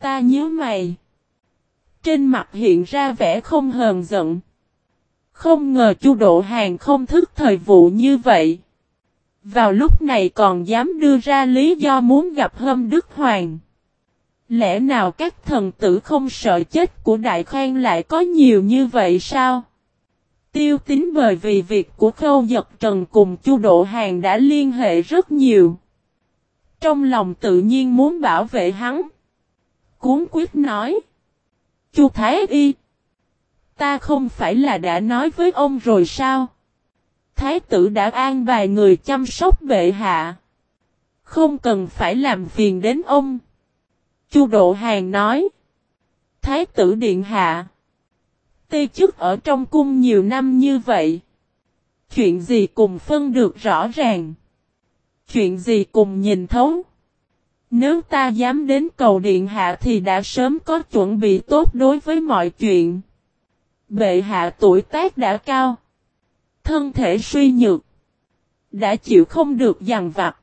Ta nhớ mày. Trên mặt hiện ra vẻ không hờn giận. Không ngờ chu độ hàng không thức thời vụ như vậy. Vào lúc này còn dám đưa ra lý do muốn gặp hâm Đức Hoàng. Lẽ nào các thần tử không sợ chết của Đại Khang lại có nhiều như vậy sao? Tiêu tính bởi vì việc của khâu giật trần cùng chu độ hàng đã liên hệ rất nhiều. Trong lòng tự nhiên muốn bảo vệ hắn. Cuốn quyết nói. Chu Thái Y. Ta không phải là đã nói với ông rồi sao? Thái tử đã an vài người chăm sóc bệ hạ. Không cần phải làm phiền đến ông. Chu Độ Hàng nói. Thái tử điện hạ. Tê chức ở trong cung nhiều năm như vậy. Chuyện gì cùng phân được rõ ràng. Chuyện gì cùng nhìn thấu. Nếu ta dám đến cầu điện hạ thì đã sớm có chuẩn bị tốt đối với mọi chuyện. Bệ hạ tuổi tác đã cao. Thân thể suy nhược. Đã chịu không được dằn vặt.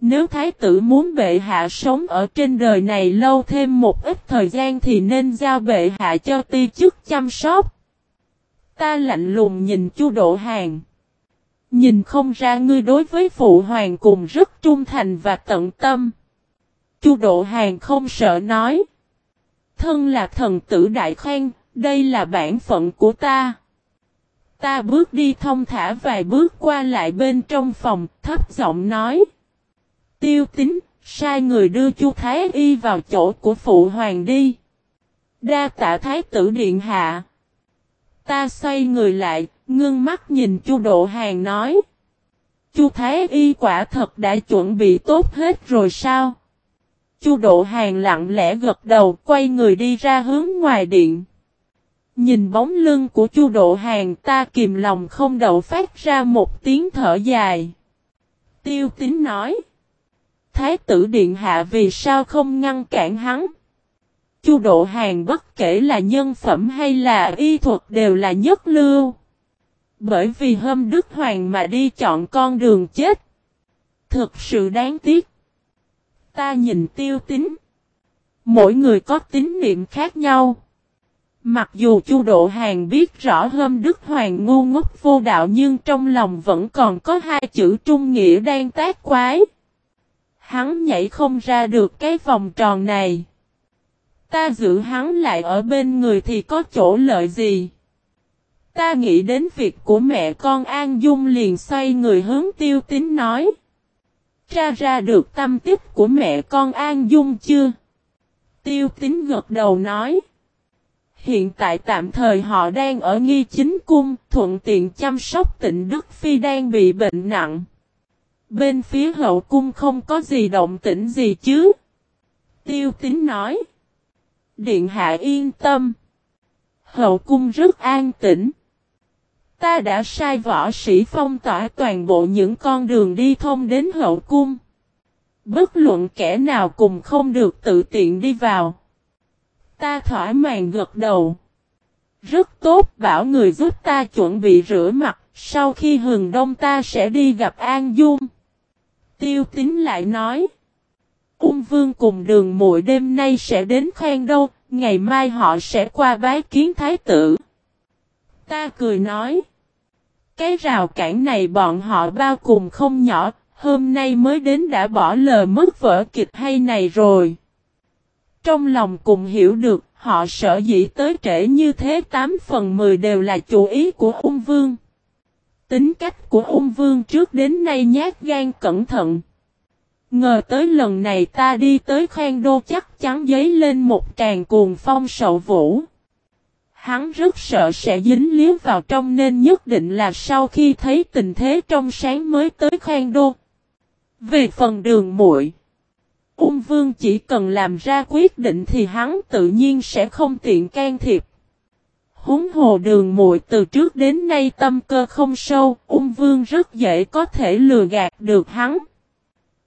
Nếu thái tử muốn bệ hạ sống ở trên đời này lâu thêm một ít thời gian thì nên giao bệ hạ cho ti chức chăm sóc. Ta lạnh lùng nhìn chu độ hàng. Nhìn không ra ngươi đối với phụ hoàng cùng rất trung thành và tận tâm. Chu độ hàng không sợ nói. Thân là thần tử đại khoan, đây là bản phận của ta. Ta bước đi thông thả vài bước qua lại bên trong phòng, thấp giọng nói. Tiêu tính, sai người đưa Chu Thái Y vào chỗ của phụ hoàng đi. Đa tạ Thái tử Điện Hạ. Ta xoay người lại, ngưng mắt nhìn Chu Độ Hàng nói. Chu Thái Y quả thật đã chuẩn bị tốt hết rồi sao? Chu Độ Hàng lặng lẽ gật đầu, quay người đi ra hướng ngoài điện. Nhìn bóng lưng của Chu Độ Hàng, ta kìm lòng không đậu phát ra một tiếng thở dài. Tiêu tín nói. Thái tử Điện Hạ vì sao không ngăn cản hắn? Chu Độ Hàng bất kể là nhân phẩm hay là y thuật đều là nhất lưu. Bởi vì hâm Đức Hoàng mà đi chọn con đường chết. Thực sự đáng tiếc. Ta nhìn tiêu tính. Mỗi người có tín niệm khác nhau. Mặc dù Chu Độ Hàng biết rõ hôm Đức Hoàng ngu ngốc vô đạo nhưng trong lòng vẫn còn có hai chữ trung nghĩa đang tác quái. Hắn nhảy không ra được cái vòng tròn này. Ta giữ hắn lại ở bên người thì có chỗ lợi gì? Ta nghĩ đến việc của mẹ con An Dung liền xoay người hướng tiêu tín nói. Tra ra được tâm tích của mẹ con An Dung chưa? Tiêu tín gật đầu nói. Hiện tại tạm thời họ đang ở nghi chính cung, thuận tiện chăm sóc tịnh Đức Phi đang bị bệnh nặng. Bên phía hậu cung không có gì động tĩnh gì chứ? Tiêu tín nói. Điện hạ yên tâm. Hậu cung rất an tĩnh. Ta đã sai võ sĩ phong tỏa toàn bộ những con đường đi thông đến hậu cung. Bất luận kẻ nào cùng không được tự tiện đi vào. Ta thỏa mãn gật đầu. Rất tốt bảo người giúp ta chuẩn bị rửa mặt, sau khi hừng đông ta sẽ đi gặp An Dung. Tiêu tín lại nói. Ung vương cùng đường muội đêm nay sẽ đến khoan đâu, ngày mai họ sẽ qua bái kiến thái tử. Ta cười nói. Cái rào cản này bọn họ bao cùng không nhỏ, hôm nay mới đến đã bỏ lờ mất vở kịch hay này rồi. Trong lòng cùng hiểu được, họ sợ dĩ tới trễ như thế 8 phần 10 đều là chủ ý của ung vương. Tính cách của ung vương trước đến nay nhát gan cẩn thận. Ngờ tới lần này ta đi tới khoang đô chắc chắn giấy lên một tràn cuồng phong sậu vũ. Hắn rất sợ sẽ dính liếm vào trong nên nhất định là sau khi thấy tình thế trong sáng mới tới khoan đô. Về phần đường muội Ung vương chỉ cần làm ra quyết định thì hắn tự nhiên sẽ không tiện can thiệp. Húng hồ đường muội từ trước đến nay tâm cơ không sâu, ung vương rất dễ có thể lừa gạt được hắn.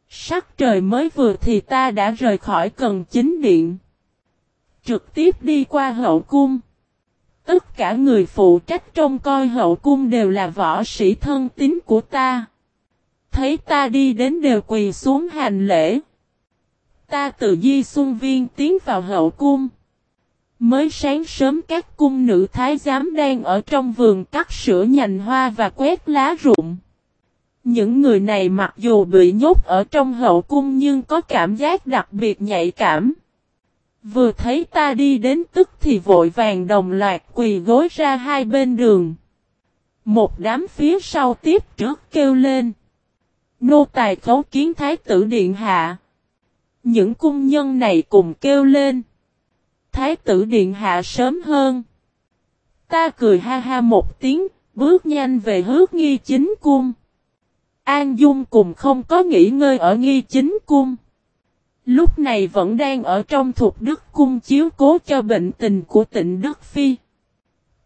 Sắc trời mới vừa thì ta đã rời khỏi cần chính điện. Trực tiếp đi qua hậu cung. Tất cả người phụ trách trong coi hậu cung đều là võ sĩ thân tín của ta. Thấy ta đi đến đều quỳ xuống hành lễ. Ta từ Di Xuân Viên tiến vào hậu cung. Mới sáng sớm các cung nữ thái giám đang ở trong vườn cắt sữa nhành hoa và quét lá rụng. Những người này mặc dù bị nhốt ở trong hậu cung nhưng có cảm giác đặc biệt nhạy cảm. Vừa thấy ta đi đến tức thì vội vàng đồng loạt quỳ gối ra hai bên đường. Một đám phía sau tiếp trước kêu lên. Nô tài khấu kiến thái tử điện hạ. Những cung nhân này cùng kêu lên. Thái tử điện hạ sớm hơn. Ta cười ha ha một tiếng, bước nhanh về hước nghi chính cung. An Dung cùng không có nghỉ ngơi ở nghi chính cung. Lúc này vẫn đang ở trong thuộc đức cung chiếu cố cho bệnh tình của tịnh Đức Phi.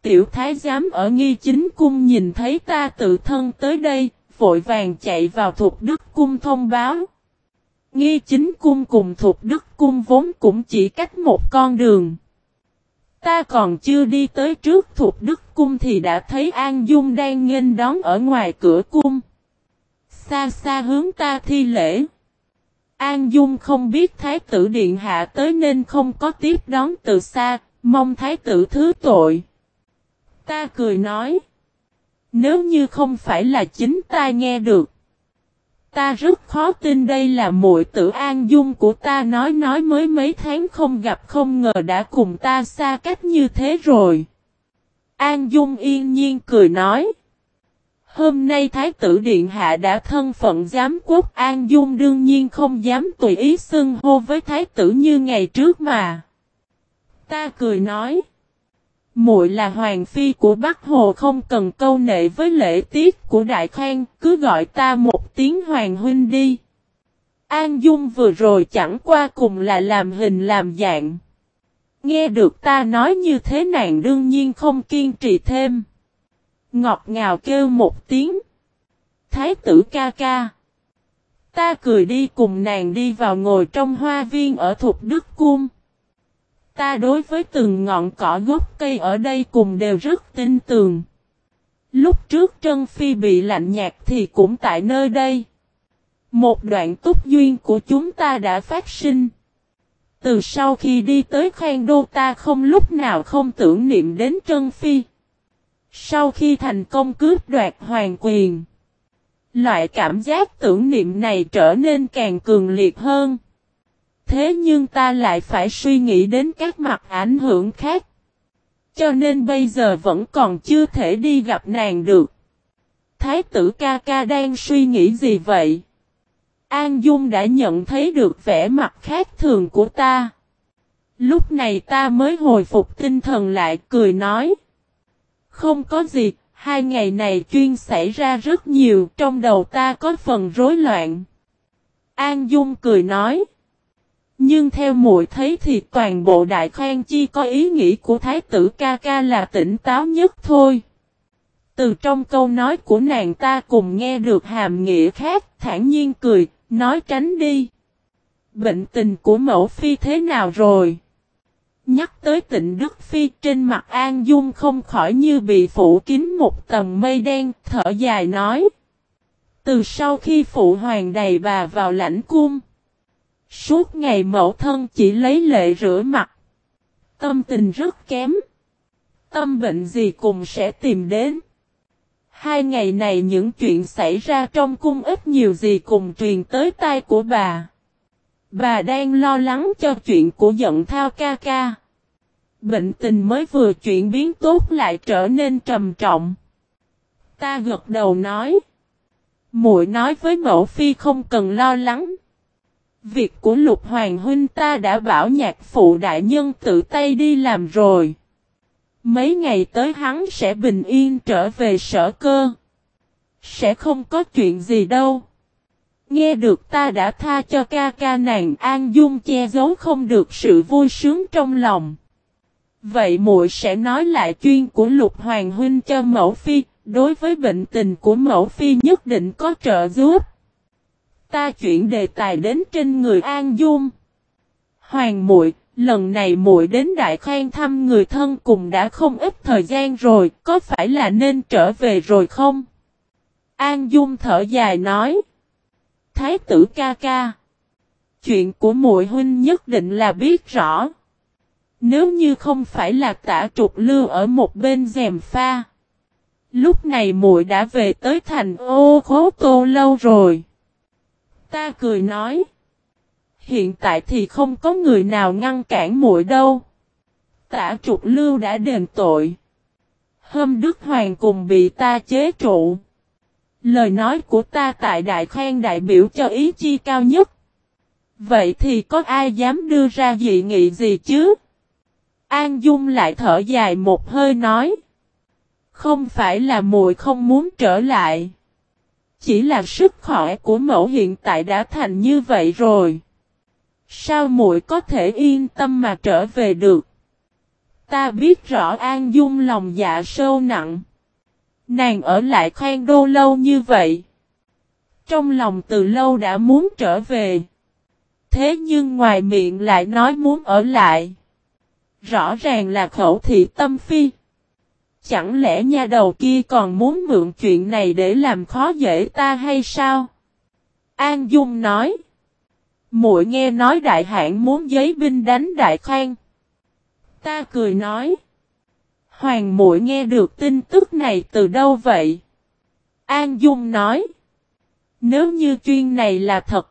Tiểu thái giám ở nghi chính cung nhìn thấy ta tự thân tới đây, vội vàng chạy vào thuộc đức cung thông báo. Nghi chính cung cùng thuộc đức cung vốn cũng chỉ cách một con đường. Ta còn chưa đi tới trước thuộc đức cung thì đã thấy An Dung đang nghênh đón ở ngoài cửa cung. Xa xa hướng ta thi lễ. An Dung không biết Thái tử Điện Hạ tới nên không có tiếp đón từ xa, mong Thái tử thứ tội. Ta cười nói. Nếu như không phải là chính ta nghe được. Ta rất khó tin đây là muội tử An Dung của ta nói nói mới mấy tháng không gặp không ngờ đã cùng ta xa cách như thế rồi. An Dung yên nhiên cười nói. Hôm nay Thái tử Điện Hạ đã thân phận giám quốc An Dung đương nhiên không dám tùy ý xưng hô với Thái tử như ngày trước mà. Ta cười nói. muội là hoàng phi của Bắc Hồ không cần câu nệ với lễ tiết của Đại Khang, cứ gọi ta một tiếng hoàng huynh đi. An Dung vừa rồi chẳng qua cùng là làm hình làm dạng. Nghe được ta nói như thế nàng đương nhiên không kiên trì thêm. Ngọt ngào kêu một tiếng. Thái tử ca ca. Ta cười đi cùng nàng đi vào ngồi trong hoa viên ở thuộc Đức Cung. Ta đối với từng ngọn cỏ gốc cây ở đây cùng đều rất tin tường. Lúc trước Trân Phi bị lạnh nhạt thì cũng tại nơi đây. Một đoạn túc duyên của chúng ta đã phát sinh. Từ sau khi đi tới Khang đô ta không lúc nào không tưởng niệm đến Trân Phi. Sau khi thành công cướp đoạt hoàng quyền, loại cảm giác tưởng niệm này trở nên càng cường liệt hơn. Thế nhưng ta lại phải suy nghĩ đến các mặt ảnh hưởng khác. Cho nên bây giờ vẫn còn chưa thể đi gặp nàng được. Thái tử ca ca đang suy nghĩ gì vậy? An Dung đã nhận thấy được vẻ mặt khác thường của ta. Lúc này ta mới hồi phục tinh thần lại cười nói. Không có gì, hai ngày này chuyên xảy ra rất nhiều, trong đầu ta có phần rối loạn. An Dung cười nói. Nhưng theo muội thấy thì toàn bộ đại khoan chi có ý nghĩ của thái tử ca ca là tỉnh táo nhất thôi. Từ trong câu nói của nàng ta cùng nghe được hàm nghĩa khác, thản nhiên cười, nói tránh đi. Bệnh tình của mẫu phi thế nào rồi? Nhắc tới tịnh Đức Phi trên mặt An Dung không khỏi như bị phủ kín một tầng mây đen, thở dài nói. Từ sau khi phụ hoàng đầy bà vào lãnh cung, suốt ngày mẫu thân chỉ lấy lệ rửa mặt. Tâm tình rất kém. Tâm bệnh gì cùng sẽ tìm đến. Hai ngày này những chuyện xảy ra trong cung ít nhiều gì cùng truyền tới tai của bà. Bà đang lo lắng cho chuyện của giận thao ca ca. Bệnh tình mới vừa chuyển biến tốt lại trở nên trầm trọng. Ta gật đầu nói. muội nói với mẫu phi không cần lo lắng. Việc của lục hoàng huynh ta đã bảo nhạc phụ đại nhân tự tay đi làm rồi. Mấy ngày tới hắn sẽ bình yên trở về sở cơ. Sẽ không có chuyện gì đâu. Nghe được ta đã tha cho ca ca nàng An Dung che giấu không được sự vui sướng trong lòng. Vậy muội sẽ nói lại chuyên của Lục Hoàng huynh cho mẫu phi, đối với bệnh tình của mẫu phi nhất định có trợ giúp. Ta chuyển đề tài đến trên người An Dung. Hoàng muội, lần này muội đến Đại Khang thăm người thân cùng đã không ít thời gian rồi, có phải là nên trở về rồi không? An Dung thở dài nói. Thái tử ca ca. Chuyện của muội huynh nhất định là biết rõ. Nếu như không phải là tả trục lưu ở một bên dèm pha. Lúc này muội đã về tới thành ô khố tô lâu rồi. Ta cười nói. Hiện tại thì không có người nào ngăn cản muội đâu. Tả trục lưu đã đền tội. Hôm Đức Hoàng cùng bị ta chế trụ. Lời nói của ta tại đại khen đại biểu cho ý chi cao nhất. Vậy thì có ai dám đưa ra dị nghị gì chứ? An Dung lại thở dài một hơi nói. Không phải là muội không muốn trở lại. Chỉ là sức khỏe của mẫu hiện tại đã thành như vậy rồi. Sao muội có thể yên tâm mà trở về được? Ta biết rõ An Dung lòng dạ sâu nặng. Nàng ở lại khoan đô lâu như vậy. Trong lòng từ lâu đã muốn trở về. Thế nhưng ngoài miệng lại nói muốn ở lại. Rõ ràng là khẩu thị tâm phi. Chẳng lẽ nha đầu kia còn muốn mượn chuyện này để làm khó dễ ta hay sao? An Dung nói. Muội nghe nói đại hãn muốn giấy binh đánh đại khang. Ta cười nói. Hoàng muội nghe được tin tức này từ đâu vậy? An Dung nói. Nếu như chuyện này là thật.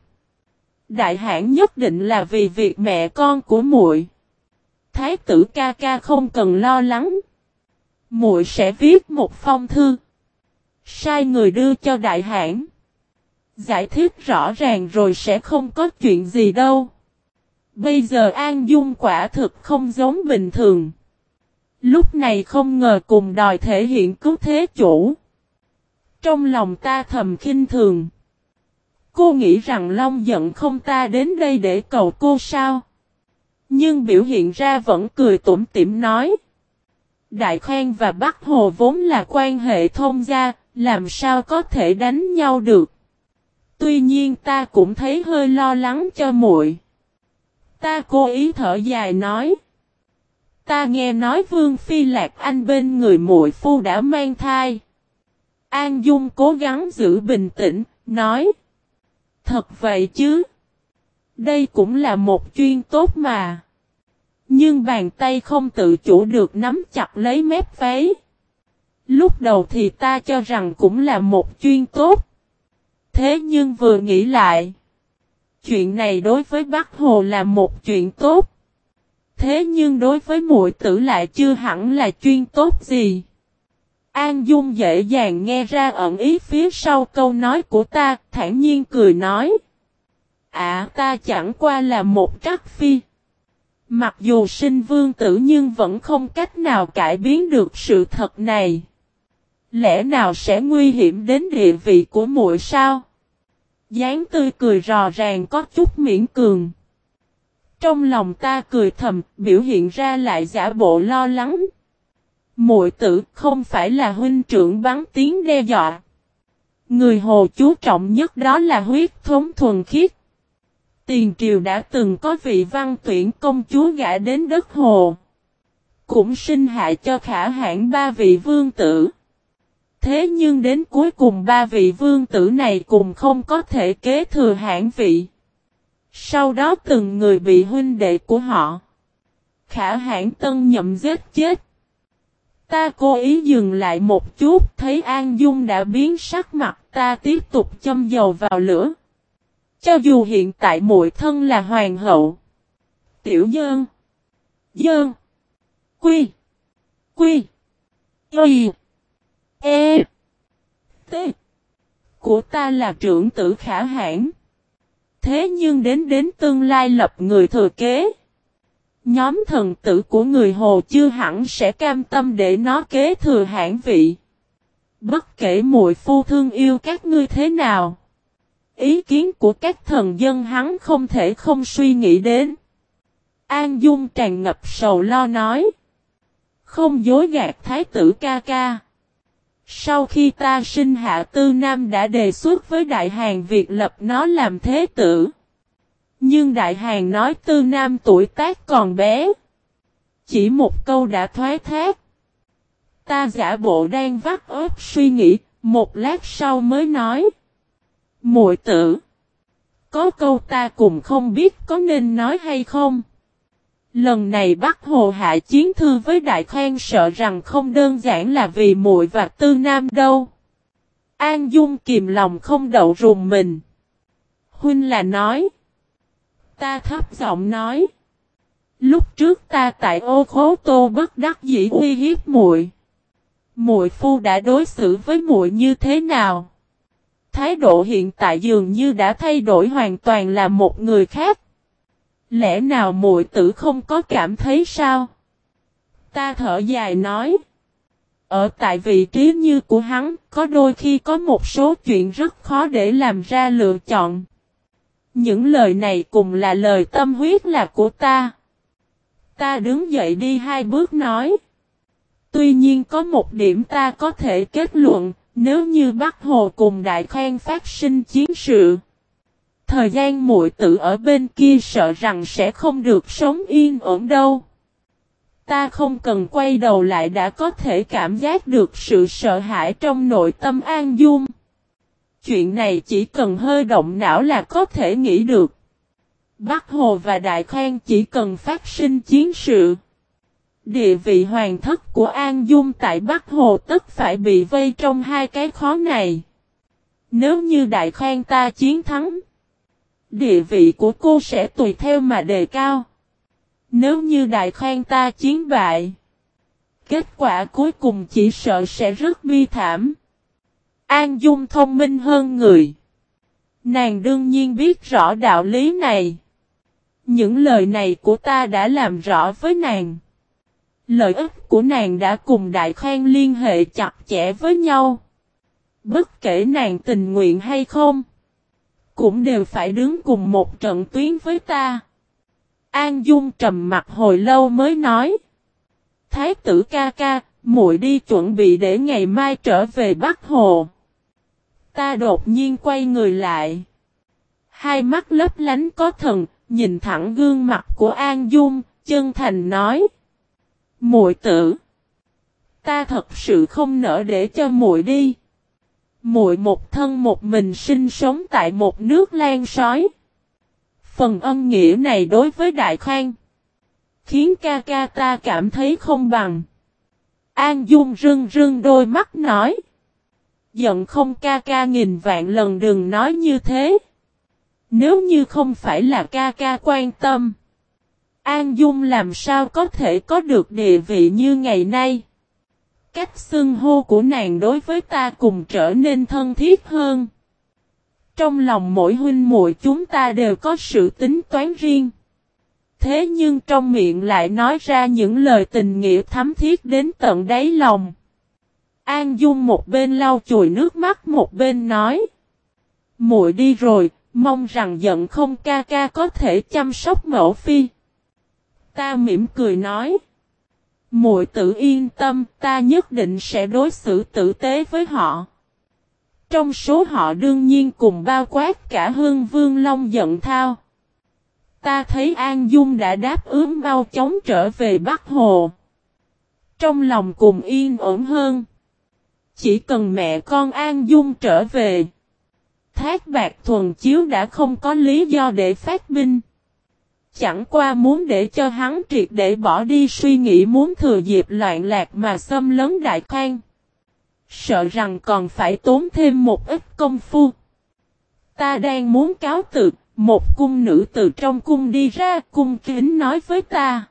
Đại hãn nhất định là vì việc mẹ con của muội. Thái tử ca ca không cần lo lắng. Muội sẽ viết một phong thư. Sai người đưa cho đại hãn. Giải thích rõ ràng rồi sẽ không có chuyện gì đâu. Bây giờ An Dung quả thực không giống bình thường. Lúc này không ngờ cùng đòi thể hiện cứu thế chủ. Trong lòng ta thầm khinh thường. Cô nghĩ rằng Long giận không ta đến đây để cầu cô sao? Nhưng biểu hiện ra vẫn cười tủm tỉm nói. Đại Khang và Bắc Hồ vốn là quan hệ thông gia, làm sao có thể đánh nhau được. Tuy nhiên ta cũng thấy hơi lo lắng cho muội. Ta cố ý thở dài nói. Ta nghe nói Vương Phi Lạc Anh bên người muội phu đã mang thai. An Dung cố gắng giữ bình tĩnh, nói. Thật vậy chứ. Đây cũng là một chuyên tốt mà. Nhưng bàn tay không tự chủ được nắm chặt lấy mép váy. Lúc đầu thì ta cho rằng cũng là một chuyên tốt. Thế nhưng vừa nghĩ lại. Chuyện này đối với Bắc Hồ là một chuyện tốt. Thế nhưng đối với muội tử lại chưa hẳn là chuyên tốt gì. An Dung dễ dàng nghe ra ẩn ý phía sau câu nói của ta, thản nhiên cười nói. À ta chẳng qua là một trắc phi. Mặc dù sinh vương tử nhưng vẫn không cách nào cải biến được sự thật này. Lẽ nào sẽ nguy hiểm đến địa vị của muội sao? dáng tươi cười rò ràng có chút miễn cường. Trong lòng ta cười thầm, biểu hiện ra lại giả bộ lo lắng. Muội tử không phải là huynh trưởng bắn tiếng đe dọa. Người hồ chú trọng nhất đó là huyết thống thuần khiết. Tiền triều đã từng có vị văn tuyển công chúa gã đến đất hồ. Cũng sinh hại cho khả hãn ba vị vương tử. Thế nhưng đến cuối cùng ba vị vương tử này cùng không có thể kế thừa hãn vị. Sau đó từng người bị huynh đệ của họ. Khả hãn tân nhậm giết chết. Ta cố ý dừng lại một chút, thấy An Dung đã biến sắc mặt, ta tiếp tục châm dầu vào lửa. Cho dù hiện tại muội thân là hoàng hậu. Tiểu dơn. Dơn. Quy. Quy. Y. E. T. Của ta là trưởng tử khả hãn. Thế nhưng đến đến tương lai lập người thừa kế. Nhóm thần tử của người Hồ chưa hẳn sẽ cam tâm để nó kế thừa hãn vị. Bất kể muội phu thương yêu các ngươi thế nào. Ý kiến của các thần dân hắn không thể không suy nghĩ đến. An Dung tràn ngập sầu lo nói. Không dối gạt thái tử ca ca. Sau khi ta sinh hạ tư nam đã đề xuất với đại hàng việc lập nó làm thế tử. Nhưng đại hàng nói tư nam tuổi tác còn bé. Chỉ một câu đã thoái thác. Ta giả bộ đang vắt ớt suy nghĩ, một lát sau mới nói muội tử. Có câu ta cùng không biết có nên nói hay không. Lần này bắt Hồ hạ chiến thư với Đại Khoan sợ rằng không đơn giản là vì muội và Tư Nam đâu. An Dung kìm lòng không đậu rùng mình. Huynh là nói. Ta thấp giọng nói. Lúc trước ta tại ô khố tô bất đắc dĩ uy hiếp muội. Muội phu đã đối xử với muội như thế nào? Thái độ hiện tại dường như đã thay đổi hoàn toàn là một người khác. Lẽ nào muội tử không có cảm thấy sao? Ta thở dài nói. Ở tại vị trí như của hắn, có đôi khi có một số chuyện rất khó để làm ra lựa chọn. Những lời này cùng là lời tâm huyết là của ta. Ta đứng dậy đi hai bước nói. Tuy nhiên có một điểm ta có thể kết luận, nếu như Bắc Hồ cùng Đại Khoan phát sinh chiến sự. Thời gian muội tử ở bên kia sợ rằng sẽ không được sống yên ổn đâu. Ta không cần quay đầu lại đã có thể cảm giác được sự sợ hãi trong nội tâm An Dung. Chuyện này chỉ cần hơi động não là có thể nghĩ được. Bắc Hồ và Đại Khang chỉ cần phát sinh chiến sự. Địa vị hoàng thất của An Dung tại Bắc Hồ tất phải bị vây trong hai cái khó này. Nếu như Đại Khang ta chiến thắng, địa vị của cô sẽ tùy theo mà đề cao. Nếu như Đại Khang ta chiến bại, kết quả cuối cùng chỉ sợ sẽ rất bi thảm. An Dung thông minh hơn người. Nàng đương nhiên biết rõ đạo lý này. Những lời này của ta đã làm rõ với nàng. Lợi ích của nàng đã cùng Đại Khang liên hệ chặt chẽ với nhau. Bất kể nàng tình nguyện hay không, cũng đều phải đứng cùng một trận tuyến với ta. An Dung trầm mặt hồi lâu mới nói. Thái tử ca ca, muội đi chuẩn bị để ngày mai trở về Bắc Hồ. Ta đột nhiên quay người lại. Hai mắt lấp lánh có thần, nhìn thẳng gương mặt của An Dung, chân thành nói. Muội tử. Ta thật sự không nỡ để cho muội đi. Muội một thân một mình sinh sống tại một nước lan sói. Phần ân nghĩa này đối với Đại Khang. Khiến ca ca ta cảm thấy không bằng. An Dung rưng rưng đôi mắt nói. Giận không ca ca nghìn vạn lần đừng nói như thế. Nếu như không phải là ca ca quan tâm. An Dung làm sao có thể có được địa vị như ngày nay. Cách xưng hô của nàng đối với ta cùng trở nên thân thiết hơn. Trong lòng mỗi huynh muội chúng ta đều có sự tính toán riêng. Thế nhưng trong miệng lại nói ra những lời tình nghĩa thắm thiết đến tận đáy lòng. An Dung một bên lau chùi nước mắt một bên nói. muội đi rồi, mong rằng giận không ca ca có thể chăm sóc mẫu phi. Ta mỉm cười nói. muội tự yên tâm, ta nhất định sẽ đối xử tử tế với họ. Trong số họ đương nhiên cùng bao quát cả hương vương long giận thao. Ta thấy An Dung đã đáp ứng bao chóng trở về Bắc Hồ. Trong lòng cùng yên ổn hơn. Chỉ cần mẹ con An Dung trở về. Thác bạc thuần chiếu đã không có lý do để phát binh. Chẳng qua muốn để cho hắn triệt để bỏ đi suy nghĩ muốn thừa dịp loạn lạc mà xâm lấn đại khang. Sợ rằng còn phải tốn thêm một ít công phu. Ta đang muốn cáo từ, một cung nữ từ trong cung đi ra cung kính nói với ta.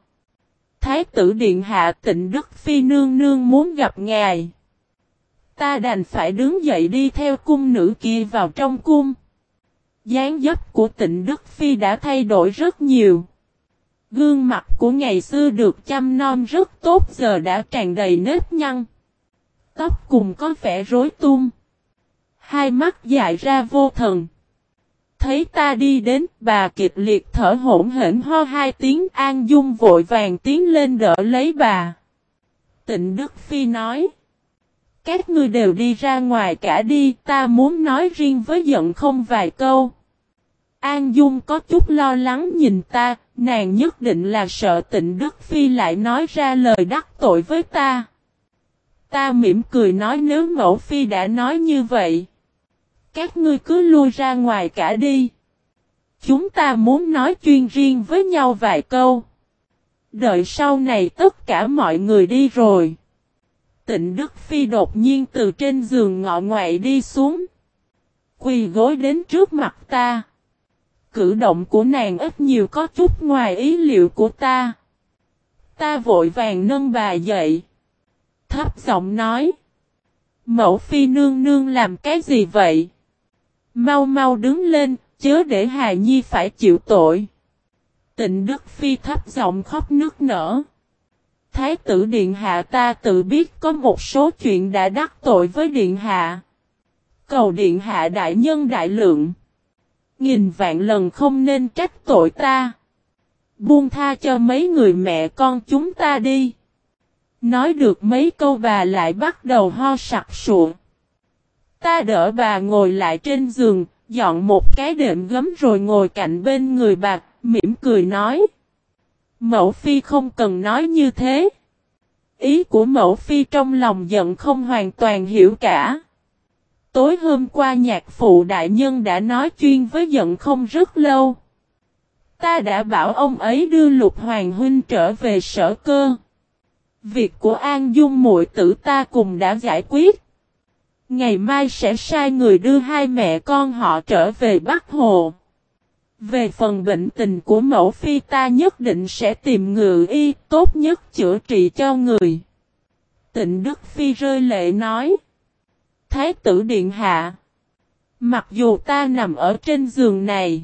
Thái tử Điện Hạ tịnh Đức Phi Nương Nương muốn gặp ngài. Ta đành phải đứng dậy đi theo cung nữ kia vào trong cung dáng dấp của tịnh Đức Phi đã thay đổi rất nhiều. Gương mặt của ngày xưa được chăm nom rất tốt giờ đã tràn đầy nếp nhăn. Tóc cùng có vẻ rối tung. Hai mắt dại ra vô thần. Thấy ta đi đến, bà kịch liệt thở hỗn hển ho hai tiếng an dung vội vàng tiến lên đỡ lấy bà. Tịnh Đức Phi nói. Các ngươi đều đi ra ngoài cả đi, ta muốn nói riêng với giận không vài câu. An Dung có chút lo lắng nhìn ta, nàng nhất định là sợ tịnh Đức Phi lại nói ra lời đắc tội với ta. Ta mỉm cười nói nếu mẫu phi đã nói như vậy. Các ngươi cứ lui ra ngoài cả đi. chúng ta muốn nói chuyên riêng với nhau vài câu. Đợi sau này tất cả mọi người đi rồi. Tịnh Đức Phi đột nhiên từ trên giường ngọ ngoại đi xuống. Quỳ gối đến trước mặt ta. Cử động của nàng ít nhiều có chút ngoài ý liệu của ta. Ta vội vàng nâng bà dậy. Thấp giọng nói. Mẫu phi nương nương làm cái gì vậy? Mau mau đứng lên, chớ để Hà Nhi phải chịu tội. Tịnh Đức Phi thấp giọng khóc nước nở. Thái tử Điện Hạ ta tự biết có một số chuyện đã đắc tội với Điện Hạ. Cầu Điện Hạ đại nhân đại lượng. Nghìn vạn lần không nên trách tội ta. Buông tha cho mấy người mẹ con chúng ta đi. Nói được mấy câu bà lại bắt đầu ho sặc sụa. Ta đỡ bà ngồi lại trên giường, dọn một cái đệm gấm rồi ngồi cạnh bên người bà, mỉm cười nói. Mẫu phi không cần nói như thế. Ý của mẫu phi trong lòng giận không hoàn toàn hiểu cả. Tối hôm qua nhạc phụ đại nhân đã nói chuyên với giận không rất lâu. Ta đã bảo ông ấy đưa lục hoàng huynh trở về sở cơ. Việc của An Dung muội tử ta cùng đã giải quyết. Ngày mai sẽ sai người đưa hai mẹ con họ trở về Bắc Hồ. Về phần bệnh tình của mẫu phi ta nhất định sẽ tìm ngự y tốt nhất chữa trị cho người. Tịnh Đức Phi rơi lệ nói. Thái tử Điện Hạ. Mặc dù ta nằm ở trên giường này.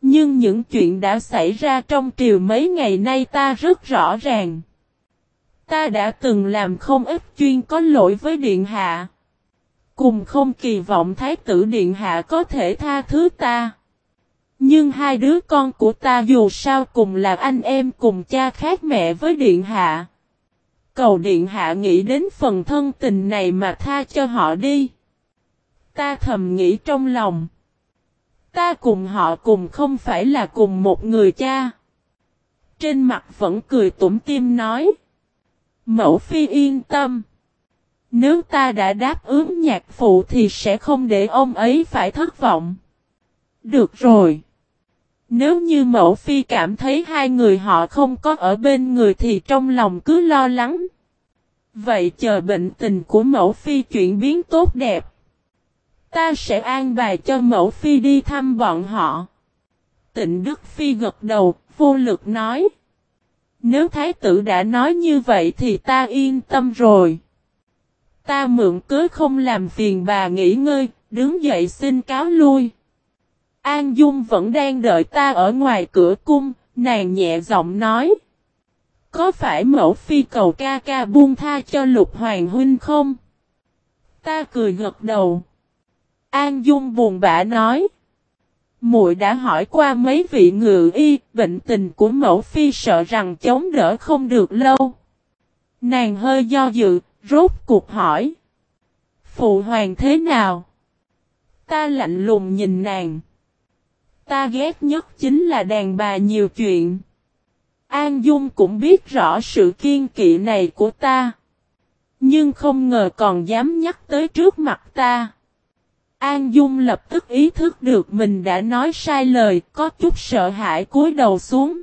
Nhưng những chuyện đã xảy ra trong triều mấy ngày nay ta rất rõ ràng. Ta đã từng làm không ít chuyên có lỗi với Điện Hạ. Cùng không kỳ vọng Thái tử Điện Hạ có thể tha thứ ta. Nhưng hai đứa con của ta dù sao cùng là anh em cùng cha khác mẹ với Điện Hạ. Cầu Điện Hạ nghĩ đến phần thân tình này mà tha cho họ đi. Ta thầm nghĩ trong lòng. Ta cùng họ cùng không phải là cùng một người cha. Trên mặt vẫn cười tủm tim nói. Mẫu phi yên tâm. Nếu ta đã đáp ứng nhạc phụ thì sẽ không để ông ấy phải thất vọng. Được rồi. Nếu như mẫu phi cảm thấy hai người họ không có ở bên người thì trong lòng cứ lo lắng. Vậy chờ bệnh tình của mẫu phi chuyển biến tốt đẹp. Ta sẽ an bài cho mẫu phi đi thăm bọn họ. Tịnh Đức Phi gật đầu, vô lực nói. Nếu thái tử đã nói như vậy thì ta yên tâm rồi. Ta mượn cớ không làm phiền bà nghỉ ngơi, đứng dậy xin cáo lui. An Dung vẫn đang đợi ta ở ngoài cửa cung, nàng nhẹ giọng nói. Có phải mẫu phi cầu ca ca buông tha cho lục hoàng huynh không? Ta cười gật đầu. An Dung buồn bã nói. Muội đã hỏi qua mấy vị ngự y, bệnh tình của mẫu phi sợ rằng chống đỡ không được lâu. Nàng hơi do dự, rốt cuộc hỏi. Phụ hoàng thế nào? Ta lạnh lùng nhìn nàng. Ta ghét nhất chính là đàn bà nhiều chuyện. An Dung cũng biết rõ sự kiên kỵ này của ta. Nhưng không ngờ còn dám nhắc tới trước mặt ta. An Dung lập tức ý thức được mình đã nói sai lời, có chút sợ hãi cúi đầu xuống.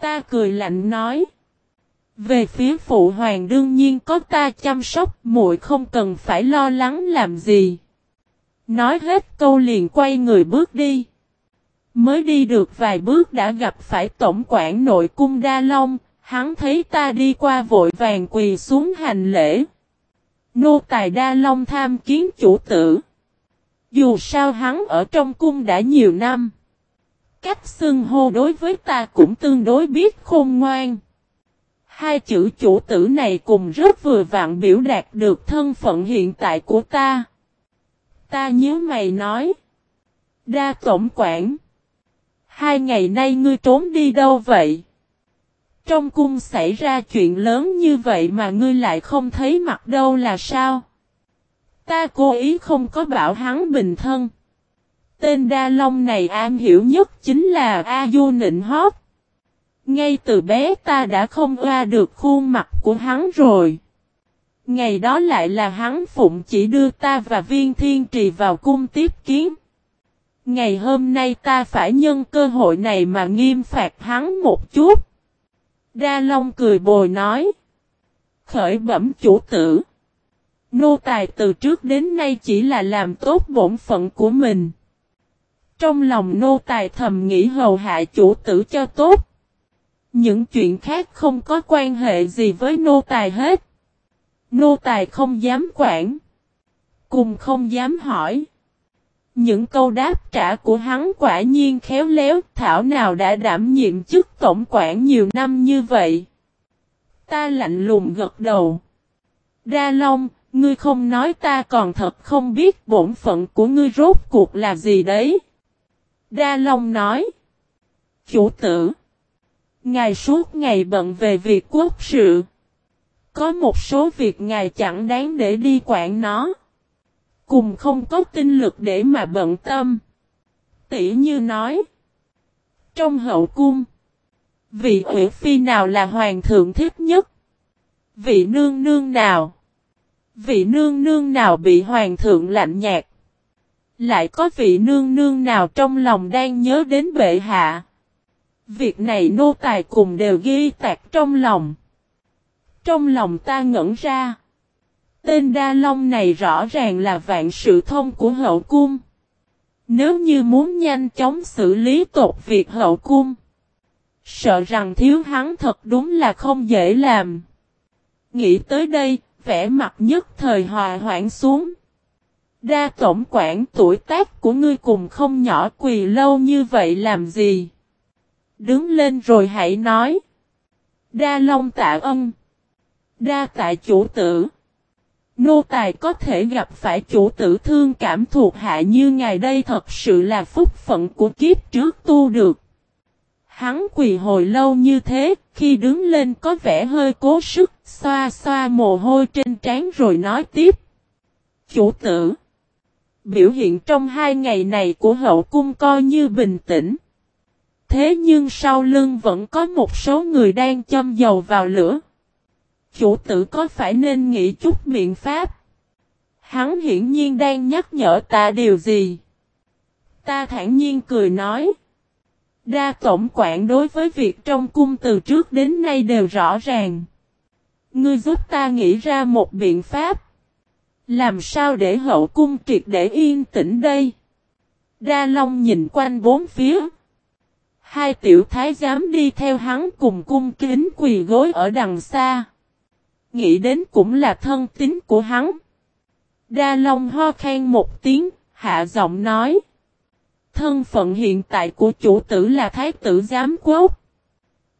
Ta cười lạnh nói. Về phía phụ hoàng đương nhiên có ta chăm sóc, muội không cần phải lo lắng làm gì. Nói hết câu liền quay người bước đi. Mới đi được vài bước đã gặp phải tổng quản nội cung Đa Long, hắn thấy ta đi qua vội vàng quỳ xuống hành lễ. Nô tài Đa Long tham kiến chủ tử. Dù sao hắn ở trong cung đã nhiều năm. Cách xưng hô đối với ta cũng tương đối biết khôn ngoan. Hai chữ chủ tử này cùng rất vừa vặn biểu đạt được thân phận hiện tại của ta. Ta nhớ mày nói. Đa tổng quản. Hai ngày nay ngươi trốn đi đâu vậy? Trong cung xảy ra chuyện lớn như vậy mà ngươi lại không thấy mặt đâu là sao? Ta cố ý không có bảo hắn bình thân. Tên Đa Long này an hiểu nhất chính là A Du Nịnh Hót. Ngay từ bé ta đã không qua được khuôn mặt của hắn rồi. Ngày đó lại là hắn phụng chỉ đưa ta và viên thiên trì vào cung tiếp kiến. Ngày hôm nay ta phải nhân cơ hội này mà nghiêm phạt hắn một chút. Đa Long cười bồi nói. Khởi bẩm chủ tử. Nô tài từ trước đến nay chỉ là làm tốt bổn phận của mình. Trong lòng nô tài thầm nghĩ hầu hạ chủ tử cho tốt. Những chuyện khác không có quan hệ gì với nô tài hết. Nô tài không dám quản. Cùng không dám hỏi. Những câu đáp trả của hắn quả nhiên khéo léo, thảo nào đã đảm nhiệm chức tổng quản nhiều năm như vậy. Ta lạnh lùng gật đầu. Đa Long, ngươi không nói ta còn thật không biết bổn phận của ngươi rốt cuộc là gì đấy. Đa Long nói. Chủ tử. Ngài suốt ngày bận về việc quốc sự. Có một số việc ngài chẳng đáng để đi quản nó. Cùng không có tinh lực để mà bận tâm. Tỷ như nói. Trong hậu cung. Vị ủy phi nào là hoàng thượng thích nhất? Vị nương nương nào? Vị nương nương nào bị hoàng thượng lạnh nhạt? Lại có vị nương nương nào trong lòng đang nhớ đến bệ hạ? Việc này nô tài cùng đều ghi tạc trong lòng. Trong lòng ta ngẩn ra. Tên Đa Long này rõ ràng là vạn sự thông của hậu cung. Nếu như muốn nhanh chóng xử lý tột việc hậu cung. Sợ rằng thiếu hắn thật đúng là không dễ làm. Nghĩ tới đây, vẻ mặt nhất thời hòa hoãn xuống. Đa tổng quản tuổi tác của ngươi cùng không nhỏ quỳ lâu như vậy làm gì? Đứng lên rồi hãy nói. Đa Long tạ ân. Đa tại chủ tử. Nô tài có thể gặp phải chủ tử thương cảm thuộc hạ như ngày đây thật sự là phúc phận của kiếp trước tu được. Hắn quỳ hồi lâu như thế, khi đứng lên có vẻ hơi cố sức, xoa xoa mồ hôi trên trán rồi nói tiếp. Chủ tử Biểu hiện trong hai ngày này của hậu cung coi như bình tĩnh. Thế nhưng sau lưng vẫn có một số người đang châm dầu vào lửa. Chủ tử có phải nên nghĩ chút biện pháp? Hắn hiển nhiên đang nhắc nhở ta điều gì? Ta thản nhiên cười nói. Đa tổng quản đối với việc trong cung từ trước đến nay đều rõ ràng. Ngươi giúp ta nghĩ ra một biện pháp. Làm sao để hậu cung triệt để yên tĩnh đây? Đa Long nhìn quanh bốn phía. Hai tiểu thái giám đi theo hắn cùng cung kính quỳ gối ở đằng xa. Nghĩ đến cũng là thân tính của hắn. Đa Long ho khen một tiếng, hạ giọng nói. Thân phận hiện tại của chủ tử là thái tử giám quốc.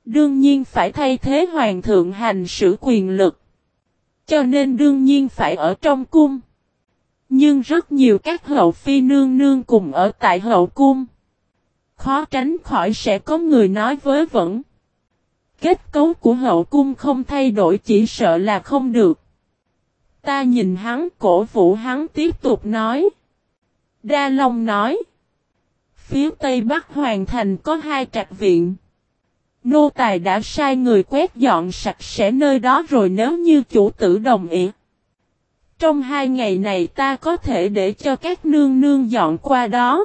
Đương nhiên phải thay thế hoàng thượng hành xử quyền lực. Cho nên đương nhiên phải ở trong cung. Nhưng rất nhiều các hậu phi nương nương cùng ở tại hậu cung. Khó tránh khỏi sẽ có người nói với vẫn. Kết cấu của hậu cung không thay đổi chỉ sợ là không được. Ta nhìn hắn, cổ vũ hắn tiếp tục nói. Đa Long nói. Phía tây bắc hoàng thành có hai trạch viện. Nô tài đã sai người quét dọn sạch sẽ nơi đó rồi nếu như chủ tử đồng ý. Trong hai ngày này ta có thể để cho các nương nương dọn qua đó.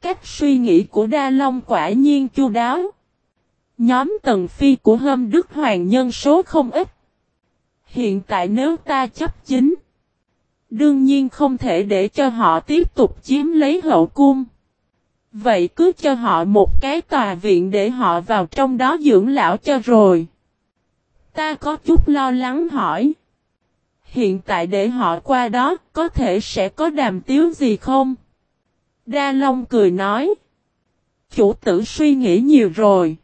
Cách suy nghĩ của Đa Long quả nhiên chu đáo. Nhóm tần phi của hâm đức hoàng nhân số không ít. Hiện tại nếu ta chấp chính. Đương nhiên không thể để cho họ tiếp tục chiếm lấy hậu cung. Vậy cứ cho họ một cái tòa viện để họ vào trong đó dưỡng lão cho rồi. Ta có chút lo lắng hỏi. Hiện tại để họ qua đó có thể sẽ có đàm tiếu gì không? Đa Long cười nói. Chủ tử suy nghĩ nhiều rồi.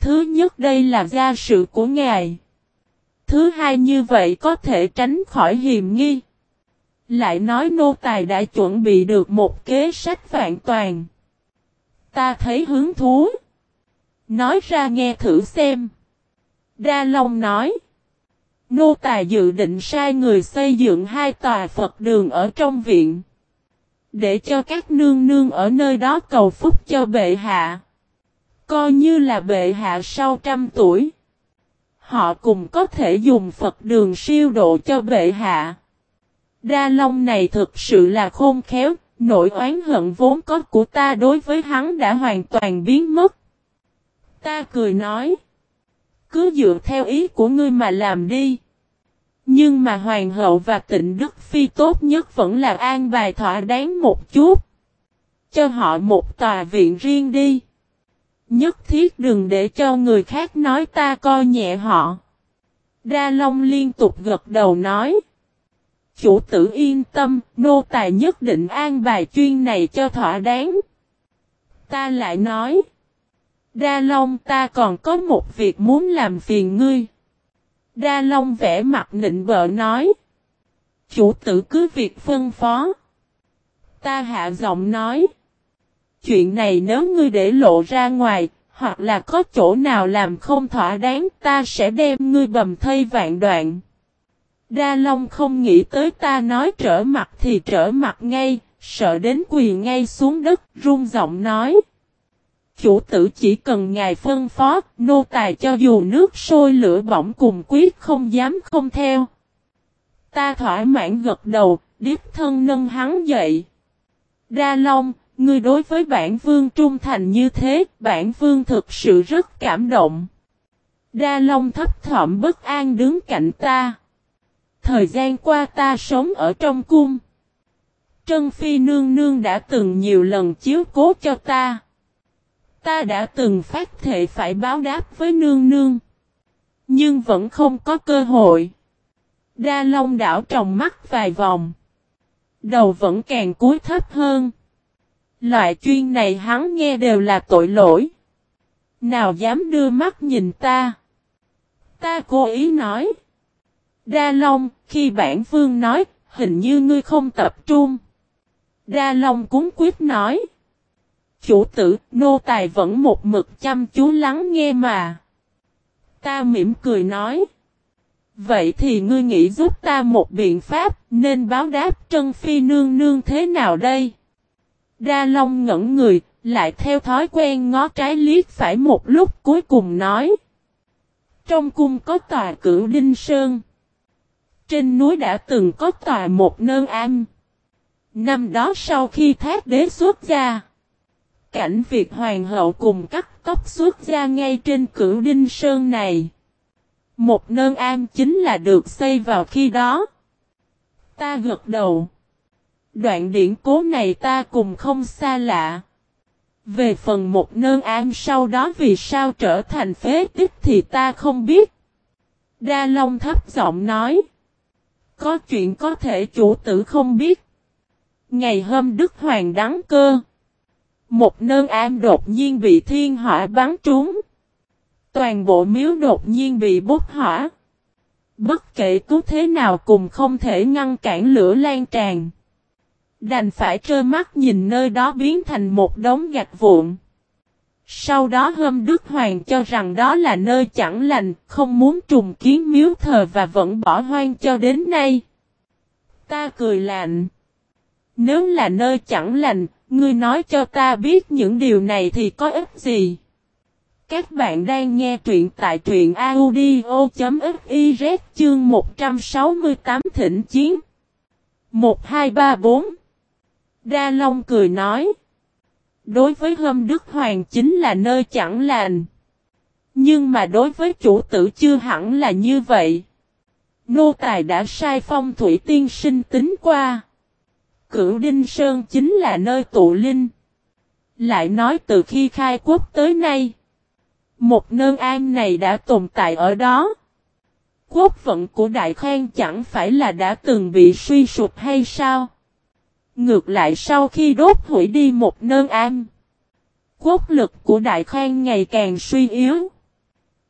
Thứ nhất đây là gia sự của ngài. Thứ hai như vậy có thể tránh khỏi hiểm nghi. Lại nói nô tài đã chuẩn bị được một kế sách vạn toàn. Ta thấy hứng thú. Nói ra nghe thử xem. Đa Long nói. Nô tài dự định sai người xây dựng hai tòa Phật đường ở trong viện. Để cho các nương nương ở nơi đó cầu phúc cho bệ hạ. Coi như là bệ hạ sau trăm tuổi. Họ cùng có thể dùng Phật đường siêu độ cho bệ hạ. Đa Long này thực sự là khôn khéo, Nỗi oán hận vốn có của ta đối với hắn đã hoàn toàn biến mất. Ta cười nói. Cứ dựa theo ý của ngươi mà làm đi. Nhưng mà hoàng hậu và tịnh Đức Phi tốt nhất vẫn là an bài thỏa đáng một chút. Cho họ một tòa viện riêng đi. Nhất thiết đừng để cho người khác nói ta coi nhẹ họ. Đa Long liên tục gật đầu nói. Chủ tử yên tâm, nô tài nhất định an bài chuyên này cho thỏa đáng. Ta lại nói. Đa Long ta còn có một việc muốn làm phiền ngươi. Đa Long vẽ mặt nịnh bợ nói. Chủ tử cứ việc phân phó. Ta hạ giọng nói. Chuyện này nếu ngươi để lộ ra ngoài, hoặc là có chỗ nào làm không thỏa đáng ta sẽ đem ngươi bầm thây vạn đoạn. Đa Long không nghĩ tới ta nói trở mặt thì trở mặt ngay, sợ đến quỳ ngay xuống đất, run giọng nói. Chủ tử chỉ cần ngài phân phó, nô tài cho dù nước sôi lửa bỏng cùng quyết không dám không theo. Ta thỏa mãn gật đầu, điếp thân nâng hắn dậy. Đa Long, ngươi đối với bản vương trung thành như thế, bản vương thực sự rất cảm động. Đa Long thấp thỏm bất an đứng cạnh ta. Thời gian qua ta sống ở trong cung. Trân Phi nương nương đã từng nhiều lần chiếu cố cho ta. Ta đã từng phát thệ phải báo đáp với nương nương. Nhưng vẫn không có cơ hội. Đa Long đảo trong mắt vài vòng. Đầu vẫn càng cúi thấp hơn. Loại chuyên này hắn nghe đều là tội lỗi. Nào dám đưa mắt nhìn ta. Ta cố ý nói. Đa Long, khi bản vương nói, hình như ngươi không tập trung. Đa Long cúng quyết nói. Chủ tử, nô tài vẫn một mực chăm chú lắng nghe mà. Ta mỉm cười nói. Vậy thì ngươi nghĩ giúp ta một biện pháp, nên báo đáp Trân Phi nương nương thế nào đây? Đa Long ngẩn người, lại theo thói quen ngó trái liếc phải một lúc cuối cùng nói. Trong cung có tòa cửu Đinh Sơn. Trên núi đã từng có tòa một nơn am. Năm đó sau khi thác đế xuất gia. Cảnh việc hoàng hậu cùng cắt tóc xuất gia ngay trên cửu Đinh Sơn này. Một nơn am chính là được xây vào khi đó. Ta gật đầu. Đoạn điển cố này ta cùng không xa lạ. Về phần một nơn an sau đó vì sao trở thành phế tích thì ta không biết. Đa Long thấp giọng nói. Có chuyện có thể chủ tử không biết. Ngày hôm Đức Hoàng đắng cơ. Một nơn am đột nhiên bị thiên hỏa bắn trúng. Toàn bộ miếu đột nhiên bị bốc hỏa. Bất kể cứu thế nào cùng không thể ngăn cản lửa lan tràn. Đành phải trơ mắt nhìn nơi đó biến thành một đống gạch vụn. Sau đó hôm Đức Hoàng cho rằng đó là nơi chẳng lành, không muốn trùng kiến miếu thờ và vẫn bỏ hoang cho đến nay. Ta cười lạnh. Nếu là nơi chẳng lành, ngươi nói cho ta biết những điều này thì có ích gì? Các bạn đang nghe truyện tại truyện audio.fiz chương 168 thỉnh chiến. 1234 Đa Long cười nói. Đối với hâm Đức Hoàng chính là nơi chẳng lành. Nhưng mà đối với chủ tử chưa hẳn là như vậy. Nô Tài đã sai phong thủy tiên sinh tính qua. Cửu Đinh Sơn chính là nơi tụ linh. Lại nói từ khi khai quốc tới nay. Một nơn an này đã tồn tại ở đó. Quốc vận của Đại Khang chẳng phải là đã từng bị suy sụp hay sao? Ngược lại sau khi đốt hủy đi một nơn am Quốc lực của Đại Khang ngày càng suy yếu.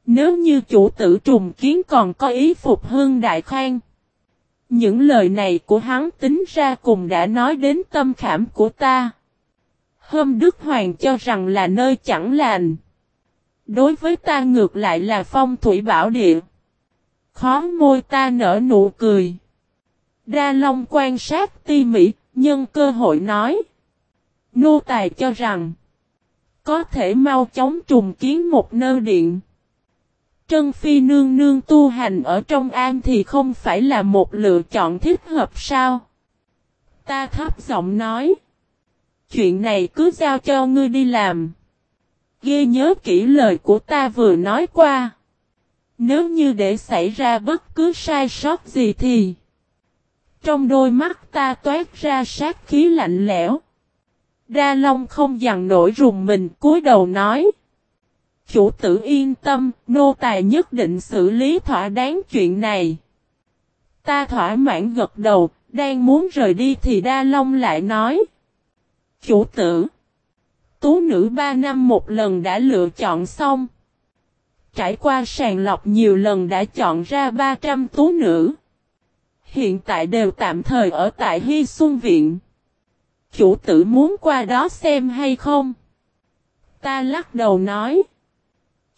Nếu như chủ tử trùng kiến còn có ý phục hương Đại Khang. Những lời này của hắn tính ra cùng đã nói đến tâm khảm của ta. Hôm Đức Hoàng cho rằng là nơi chẳng lành. Đối với ta ngược lại là phong thủy bảo địa. Khó môi ta nở nụ cười. Đa Long quan sát ti mỹ, nhân cơ hội nói. Nô Tài cho rằng, có thể mau chóng trùng kiến một nơi điện. Trân Phi nương nương tu hành ở trong an thì không phải là một lựa chọn thích hợp sao? Ta thấp giọng nói. chuyện này cứ giao cho ngươi đi làm. Ghi nhớ kỹ lời của ta vừa nói qua. Nếu như để xảy ra bất cứ sai sót gì thì trong đôi mắt ta toát ra sát khí lạnh lẽo Đa Long không dằn nổi rùng mình cúi đầu nói Chủ tử yên tâm, nô tài nhất định xử lý thỏa đáng chuyện này. Ta thỏa mãn gật đầu, đang muốn rời đi thì Đa Long lại nói. Chủ tử, tú nữ ba năm một lần đã lựa chọn xong. Trải qua sàng lọc nhiều lần đã chọn ra 300 tú nữ. Hiện tại đều tạm thời ở tại Hy Xuân Viện. Chủ tử muốn qua đó xem hay không? Ta lắc đầu nói.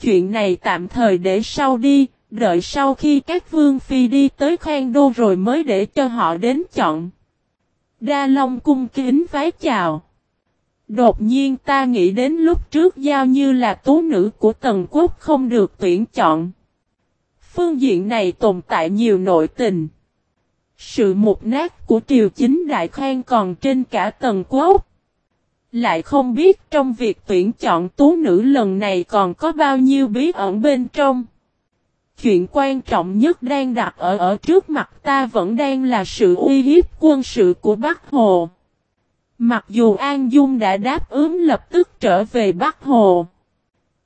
Chuyện này tạm thời để sau đi, đợi sau khi các vương phi đi tới khoang đô rồi mới để cho họ đến chọn. Đa Long cung kính vái chào. Đột nhiên ta nghĩ đến lúc trước giao như là tú nữ của tần quốc không được tuyển chọn. Phương diện này tồn tại nhiều nội tình. Sự mục nát của triều chính đại khoan còn trên cả tầng quốc. Lại không biết trong việc tuyển chọn tú nữ lần này còn có bao nhiêu bí ẩn bên trong. Chuyện quan trọng nhất đang đặt ở ở trước mặt ta vẫn đang là sự uy hiếp quân sự của Bắc Hồ. Mặc dù An Dung đã đáp ứng lập tức trở về Bắc Hồ.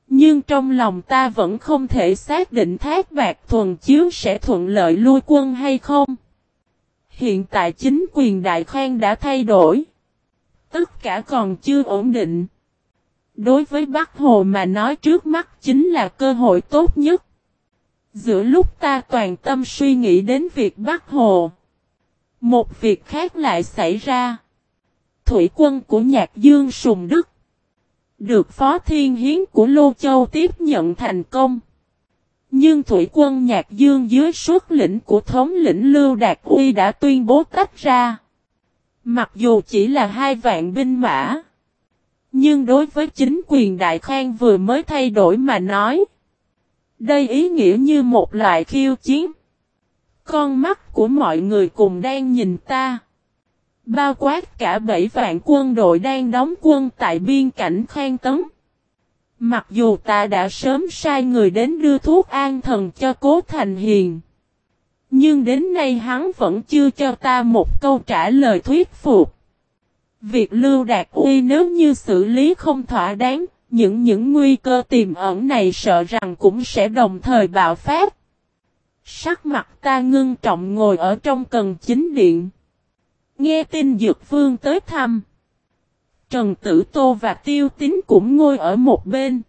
Nhưng trong lòng ta vẫn không thể xác định Thác Bạc Thuần Chiếu sẽ thuận lợi lui quân hay không. Hiện tại chính quyền Đại Khang đã thay đổi. Tất cả còn chưa ổn định. Đối với Bắc Hồ mà nói trước mắt chính là cơ hội tốt nhất. Giữa lúc ta toàn tâm suy nghĩ đến việc Bắc Hồ. Một việc khác lại xảy ra. Thủy quân của Nhạc Dương Sùng Đức. Được Phó Thiên Hiến của Lô Châu tiếp nhận thành công. Nhưng Thủy quân Nhạc Dương dưới suốt lĩnh của thống lĩnh Lưu Đạt Uy đã tuyên bố tách ra. Mặc dù chỉ là hai vạn binh mã. Nhưng đối với chính quyền Đại Khang vừa mới thay đổi mà nói. Đây ý nghĩa như một loại khiêu chiến. Con mắt của mọi người cùng đang nhìn ta. Bao quát cả bảy vạn quân đội đang đóng quân tại biên cảnh Khang Tấn. Mặc dù ta đã sớm sai người đến đưa thuốc an thần cho Cố Thành Hiền. Nhưng đến nay hắn vẫn chưa cho ta một câu trả lời thuyết phục. Việc lưu đạt uy nếu như xử lý không thỏa đáng, những những nguy cơ tiềm ẩn này sợ rằng cũng sẽ đồng thời bạo phát. Sắc mặt ta ngưng trọng ngồi ở trong cần chính điện. Nghe tin Dược Vương tới thăm. Trần Tử Tô và Tiêu Tín cũng ngồi ở một bên.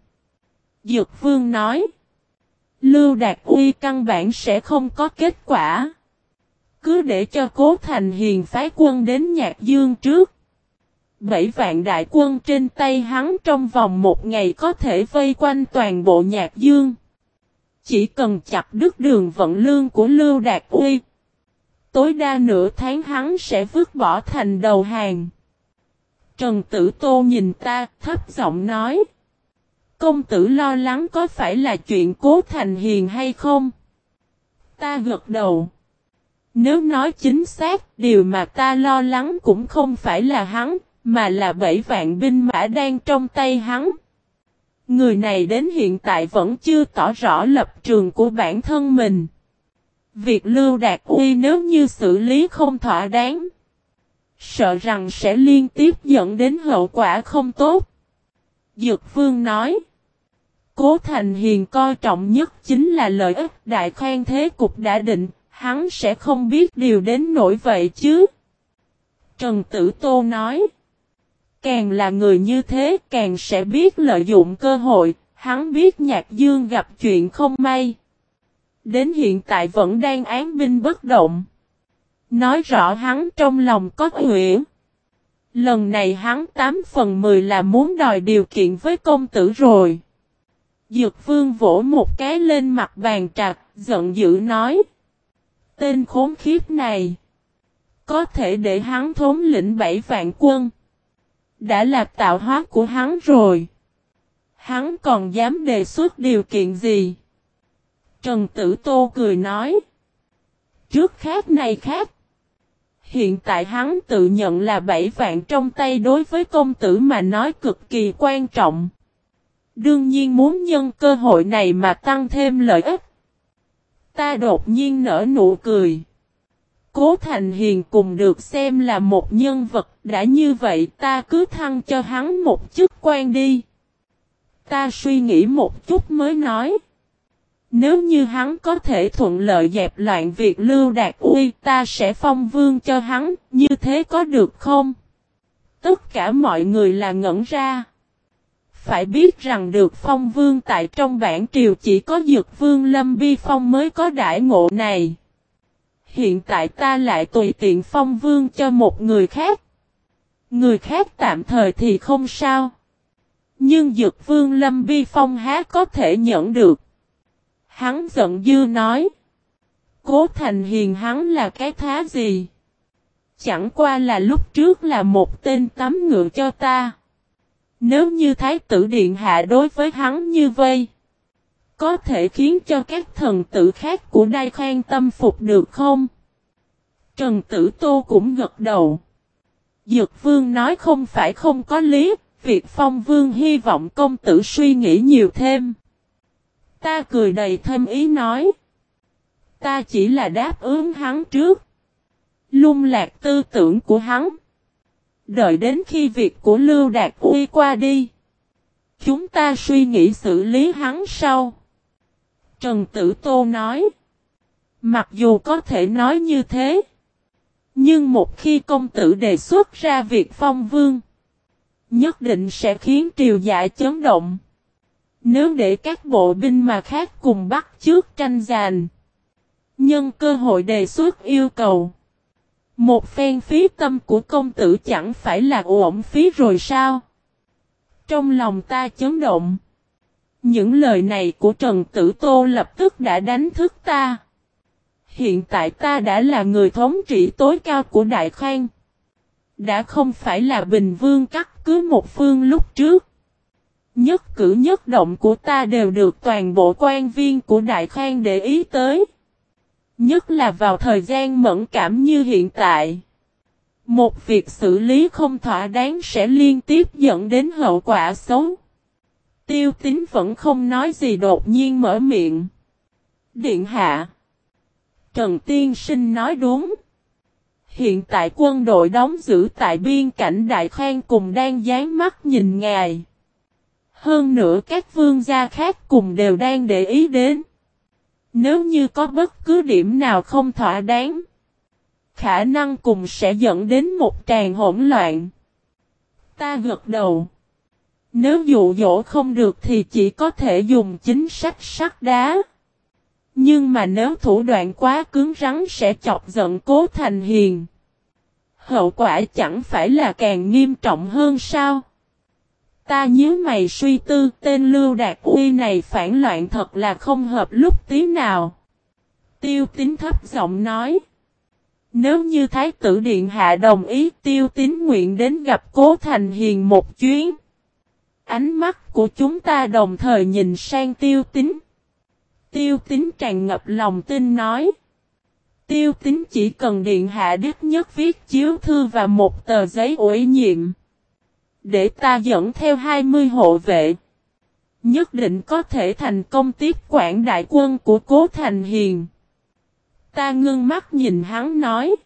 Dược Vương nói. Lưu Đạt Uy căn bản sẽ không có kết quả. Cứ để cho Cố Thành Hiền phái quân đến Nhạc Dương trước. Bảy vạn đại quân trên tay hắn trong vòng một ngày có thể vây quanh toàn bộ Nhạc Dương. Chỉ cần chặt đứt đường vận lương của Lưu Đạt Uy. Tối đa nửa tháng hắn sẽ vứt bỏ thành đầu hàng. Trần Tử Tô nhìn ta thấp giọng nói. Công tử lo lắng có phải là chuyện cố thành hiền hay không? Ta gật đầu. Nếu nói chính xác, điều mà ta lo lắng cũng không phải là hắn, mà là bảy vạn binh mã đang trong tay hắn. Người này đến hiện tại vẫn chưa tỏ rõ lập trường của bản thân mình. Việc lưu đạt uy nếu như xử lý không thỏa đáng. Sợ rằng sẽ liên tiếp dẫn đến hậu quả không tốt. Dược vương nói. Cố Thành Hiền coi trọng nhất chính là lợi ích đại khoan thế cục đã định, hắn sẽ không biết điều đến nổi vậy chứ. Trần Tử Tô nói, càng là người như thế càng sẽ biết lợi dụng cơ hội, hắn biết Nhạc Dương gặp chuyện không may. Đến hiện tại vẫn đang án binh bất động. Nói rõ hắn trong lòng có huyễn. Lần này hắn 8 phần 10 là muốn đòi điều kiện với công tử rồi. Dược vương vỗ một cái lên mặt bàn trạc, giận dữ nói. Tên khốn khiếp này. Có thể để hắn thống lĩnh bảy vạn quân. Đã là tạo hóa của hắn rồi. Hắn còn dám đề xuất điều kiện gì? Trần Tử Tô cười nói. Trước khác này khác. Hiện tại hắn tự nhận là bảy vạn trong tay đối với công tử mà nói cực kỳ quan trọng. Đương nhiên muốn nhân cơ hội này mà tăng thêm lợi ích. Ta đột nhiên nở nụ cười. Cố Thành Hiền cùng được xem là một nhân vật, đã như vậy ta cứ thăng cho hắn một chức quan đi. Ta suy nghĩ một chút mới nói. Nếu như hắn có thể thuận lợi dẹp loạn việc lưu đạt uy ta sẽ phong vương cho hắn, như thế có được không? Tất cả mọi người là ngẩn ra. Phải biết rằng được phong vương tại trong bản triều chỉ có dược vương lâm bi phong mới có đại ngộ này. Hiện tại ta lại tùy tiện phong vương cho một người khác. Người khác tạm thời thì không sao. Nhưng dược vương lâm bi phong há có thể nhận được. Hắn giận dư nói. Cố thành hiền hắn là cái thá gì? Chẳng qua là lúc trước là một tên tắm ngựa cho ta. Nếu như Thái tử Điện Hạ đối với hắn như vây. Có thể khiến cho các thần tử khác của Đai khoan tâm phục được không? Trần Tử Tô cũng gật đầu. Dược Vương nói không phải không có lý, việc Phong Vương hy vọng công tử suy nghĩ nhiều thêm. Ta cười đầy thêm ý nói. Ta chỉ là đáp ứng hắn trước. Lung lạc tư tưởng của hắn. Đợi đến khi việc của Lưu Đạt Uy qua đi. Chúng ta suy nghĩ xử lý hắn sau. Trần Tử Tô nói. Mặc dù có thể nói như thế. Nhưng một khi công tử đề xuất ra việc phong vương. Nhất định sẽ khiến triều dạ chấn động. Nếu để các bộ binh mà khác cùng bắt trước tranh giành. Nhân cơ hội đề xuất yêu cầu. Một phen phí tâm của công tử chẳng phải là uổng phí rồi sao? Trong lòng ta chấn động. Những lời này của Trần Tử Tô lập tức đã đánh thức ta. Hiện tại ta đã là người thống trị tối cao của Đại Khang. Đã không phải là Bình Vương cắt cứ một phương lúc trước. Nhất, cử nhất động của ta đều được toàn bộ quan viên của Đại Khang để ý tới. Nhất là vào thời gian mẫn cảm như hiện tại. Một việc xử lý không thỏa đáng sẽ liên tiếp dẫn đến hậu quả xấu. Tiêu tính vẫn không nói gì đột nhiên mở miệng. Điện hạ. Trần Tiên Sinh nói đúng. Hiện tại quân đội đóng giữ tại biên cảnh Đại Khang cùng đang dán mắt nhìn ngài. Hơn nữa các vương gia khác cùng đều đang để ý đến. Nếu như có bất cứ điểm nào không thỏa đáng, khả năng cùng sẽ dẫn đến một tràn hỗn loạn. Ta gật đầu. Nếu dụ dỗ không được thì chỉ có thể dùng chính sách sắt đá. Nhưng mà nếu thủ đoạn quá cứng rắn sẽ chọc giận cố thành hiền. Hậu quả chẳng phải là càng nghiêm trọng hơn sao? Ta nhớ mày suy tư, tên Lưu Đạt Uy này phản loạn thật là không hợp lúc tí nào. Tiêu tín thấp giọng nói. Nếu như Thái tử Điện Hạ đồng ý, tiêu tín nguyện đến gặp Cố Thành Hiền một chuyến. Ánh mắt của chúng ta đồng thời nhìn sang tiêu tín. Tiêu tín tràn ngập lòng tin nói. Tiêu tín chỉ cần Điện Hạ đích nhất viết chiếu thư và một tờ giấy ủy nhiệm. Để ta dẫn theo 20 hộ vệ. Nhất định có thể thành công tiếp quản đại quân của Cố Thành Hiền. Ta ngưng mắt nhìn hắn nói.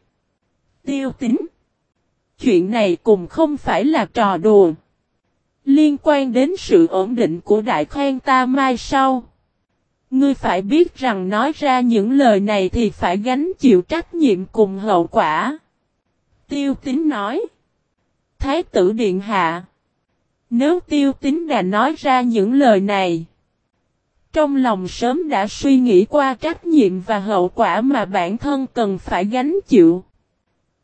Tiêu tính. Chuyện này cũng không phải là trò đùa. Liên quan đến sự ổn định của đại khoan ta mai sau. Ngươi phải biết rằng nói ra những lời này thì phải gánh chịu trách nhiệm cùng hậu quả. Tiêu tính nói. Thái tử Điện Hạ. Nếu tiêu tính đã nói ra những lời này. Trong lòng sớm đã suy nghĩ qua trách nhiệm và hậu quả mà bản thân cần phải gánh chịu.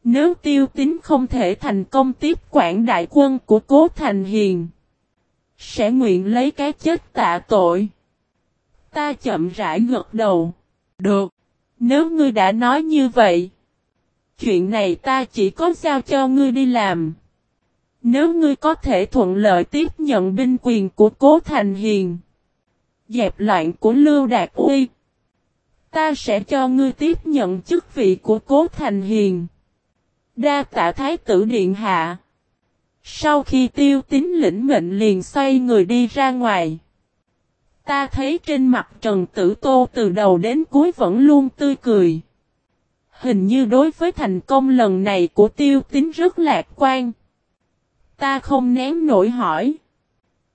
Nếu tiêu tính không thể thành công tiếp quản đại quân của Cố Thành Hiền. Sẽ nguyện lấy cái chết tạ tội. Ta chậm rãi gật đầu. Được. Nếu ngươi đã nói như vậy. Chuyện này ta chỉ có giao cho ngươi đi làm. Nếu ngươi có thể thuận lợi tiếp nhận binh quyền của Cố Thành Hiền, dẹp loạn của Lưu Đạt Uy, ta sẽ cho ngươi tiếp nhận chức vị của Cố Thành Hiền. Đa tạ thái tử điện hạ. Sau khi tiêu tín lĩnh mệnh liền xoay người đi ra ngoài. Ta thấy trên mặt Trần Tử Tô từ đầu đến cuối vẫn luôn tươi cười. Hình như đối với thành công lần này của tiêu tín rất lạc quan. Ta không nén nổi hỏi.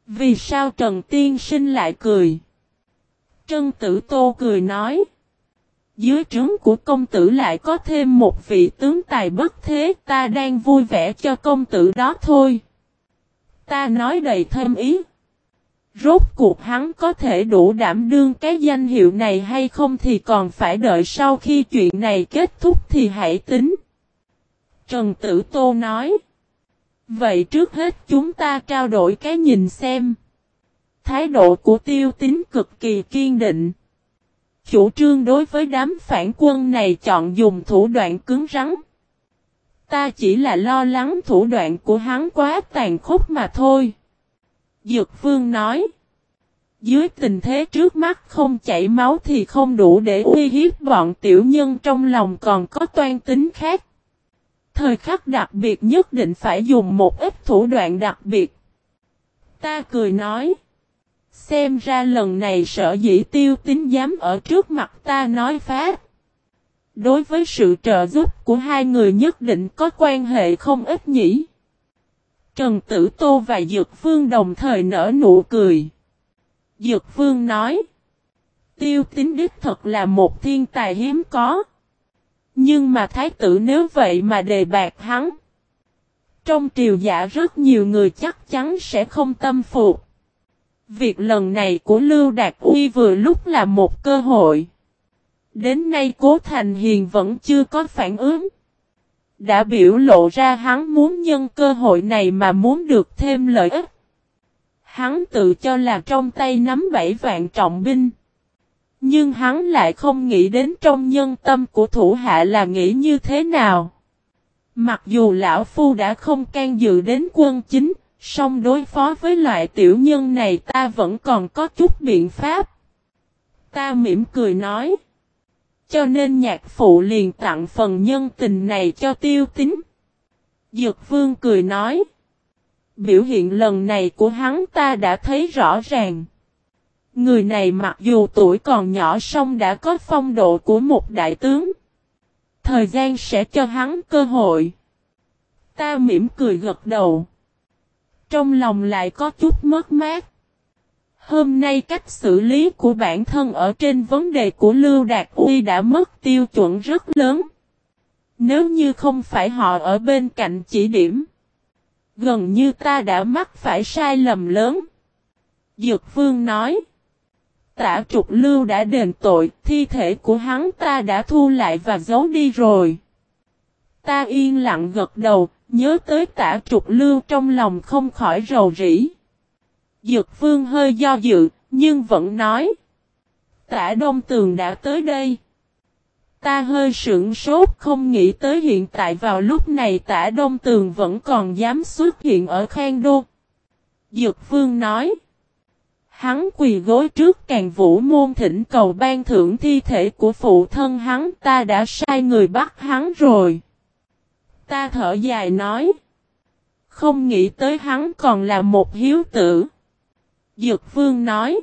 Vì sao Trần Tiên Sinh lại cười? Trân Tử Tô cười nói. Dưới trướng của công tử lại có thêm một vị tướng tài bất thế, ta đang vui vẻ cho công tử đó thôi. Ta nói đầy thêm ý. Rốt cuộc hắn có thể đủ đảm đương cái danh hiệu này hay không thì còn phải đợi sau khi chuyện này kết thúc thì hãy tính. Trần Tử Tô nói. Vậy trước hết chúng ta trao đổi cái nhìn xem. Thái độ của tiêu tín cực kỳ kiên định. Chủ trương đối với đám phản quân này chọn dùng thủ đoạn cứng rắn. Ta chỉ là lo lắng thủ đoạn của hắn quá tàn khốc mà thôi. Dược vương nói. Dưới tình thế trước mắt không chảy máu thì không đủ để uy hiếp bọn tiểu nhân trong lòng còn có toan tính khác. Thời khắc đặc biệt nhất định phải dùng một ít thủ đoạn đặc biệt. Ta cười nói. Xem ra lần này sợ dĩ tiêu tính dám ở trước mặt ta nói phát. Đối với sự trợ giúp của hai người nhất định có quan hệ không ít nhỉ. Trần Tử Tô và Dược Phương đồng thời nở nụ cười. Dược Phương nói. Tiêu tính đích thật là một thiên tài hiếm có. Nhưng mà thái tử nếu vậy mà đề bạc hắn. Trong triều giả rất nhiều người chắc chắn sẽ không tâm phục. Việc lần này của Lưu Đạt Uy vừa lúc là một cơ hội. Đến nay Cố Thành Hiền vẫn chưa có phản ứng. Đã biểu lộ ra hắn muốn nhân cơ hội này mà muốn được thêm lợi ích. Hắn tự cho là trong tay nắm bảy vạn trọng binh. Nhưng hắn lại không nghĩ đến trong nhân tâm của thủ hạ là nghĩ như thế nào. Mặc dù lão phu đã không can dự đến quân chính, song đối phó với loại tiểu nhân này ta vẫn còn có chút biện pháp. Ta mỉm cười nói. Cho nên nhạc phụ liền tặng phần nhân tình này cho tiêu tính. Dược vương cười nói. Biểu hiện lần này của hắn ta đã thấy rõ ràng. Người này mặc dù tuổi còn nhỏ song đã có phong độ của một đại tướng. Thời gian sẽ cho hắn cơ hội. Ta mỉm cười gật đầu. Trong lòng lại có chút mất mát. Hôm nay cách xử lý của bản thân ở trên vấn đề của Lưu Đạt Uy đã mất tiêu chuẩn rất lớn. Nếu như không phải họ ở bên cạnh chỉ điểm. Gần như ta đã mắc phải sai lầm lớn. Dược Vương nói. Tả trục lưu đã đền tội, thi thể của hắn ta đã thu lại và giấu đi rồi. Ta yên lặng gật đầu, nhớ tới tả trục lưu trong lòng không khỏi rầu rĩ. Dược vương hơi do dự, nhưng vẫn nói. Tả đông tường đã tới đây. Ta hơi sững sốt không nghĩ tới hiện tại vào lúc này tả đông tường vẫn còn dám xuất hiện ở Khang Đô. Dược vương nói. Hắn quỳ gối trước càng vũ môn thỉnh cầu ban thưởng thi thể của phụ thân hắn ta đã sai người bắt hắn rồi. Ta thở dài nói. Không nghĩ tới hắn còn là một hiếu tử. Dược vương nói.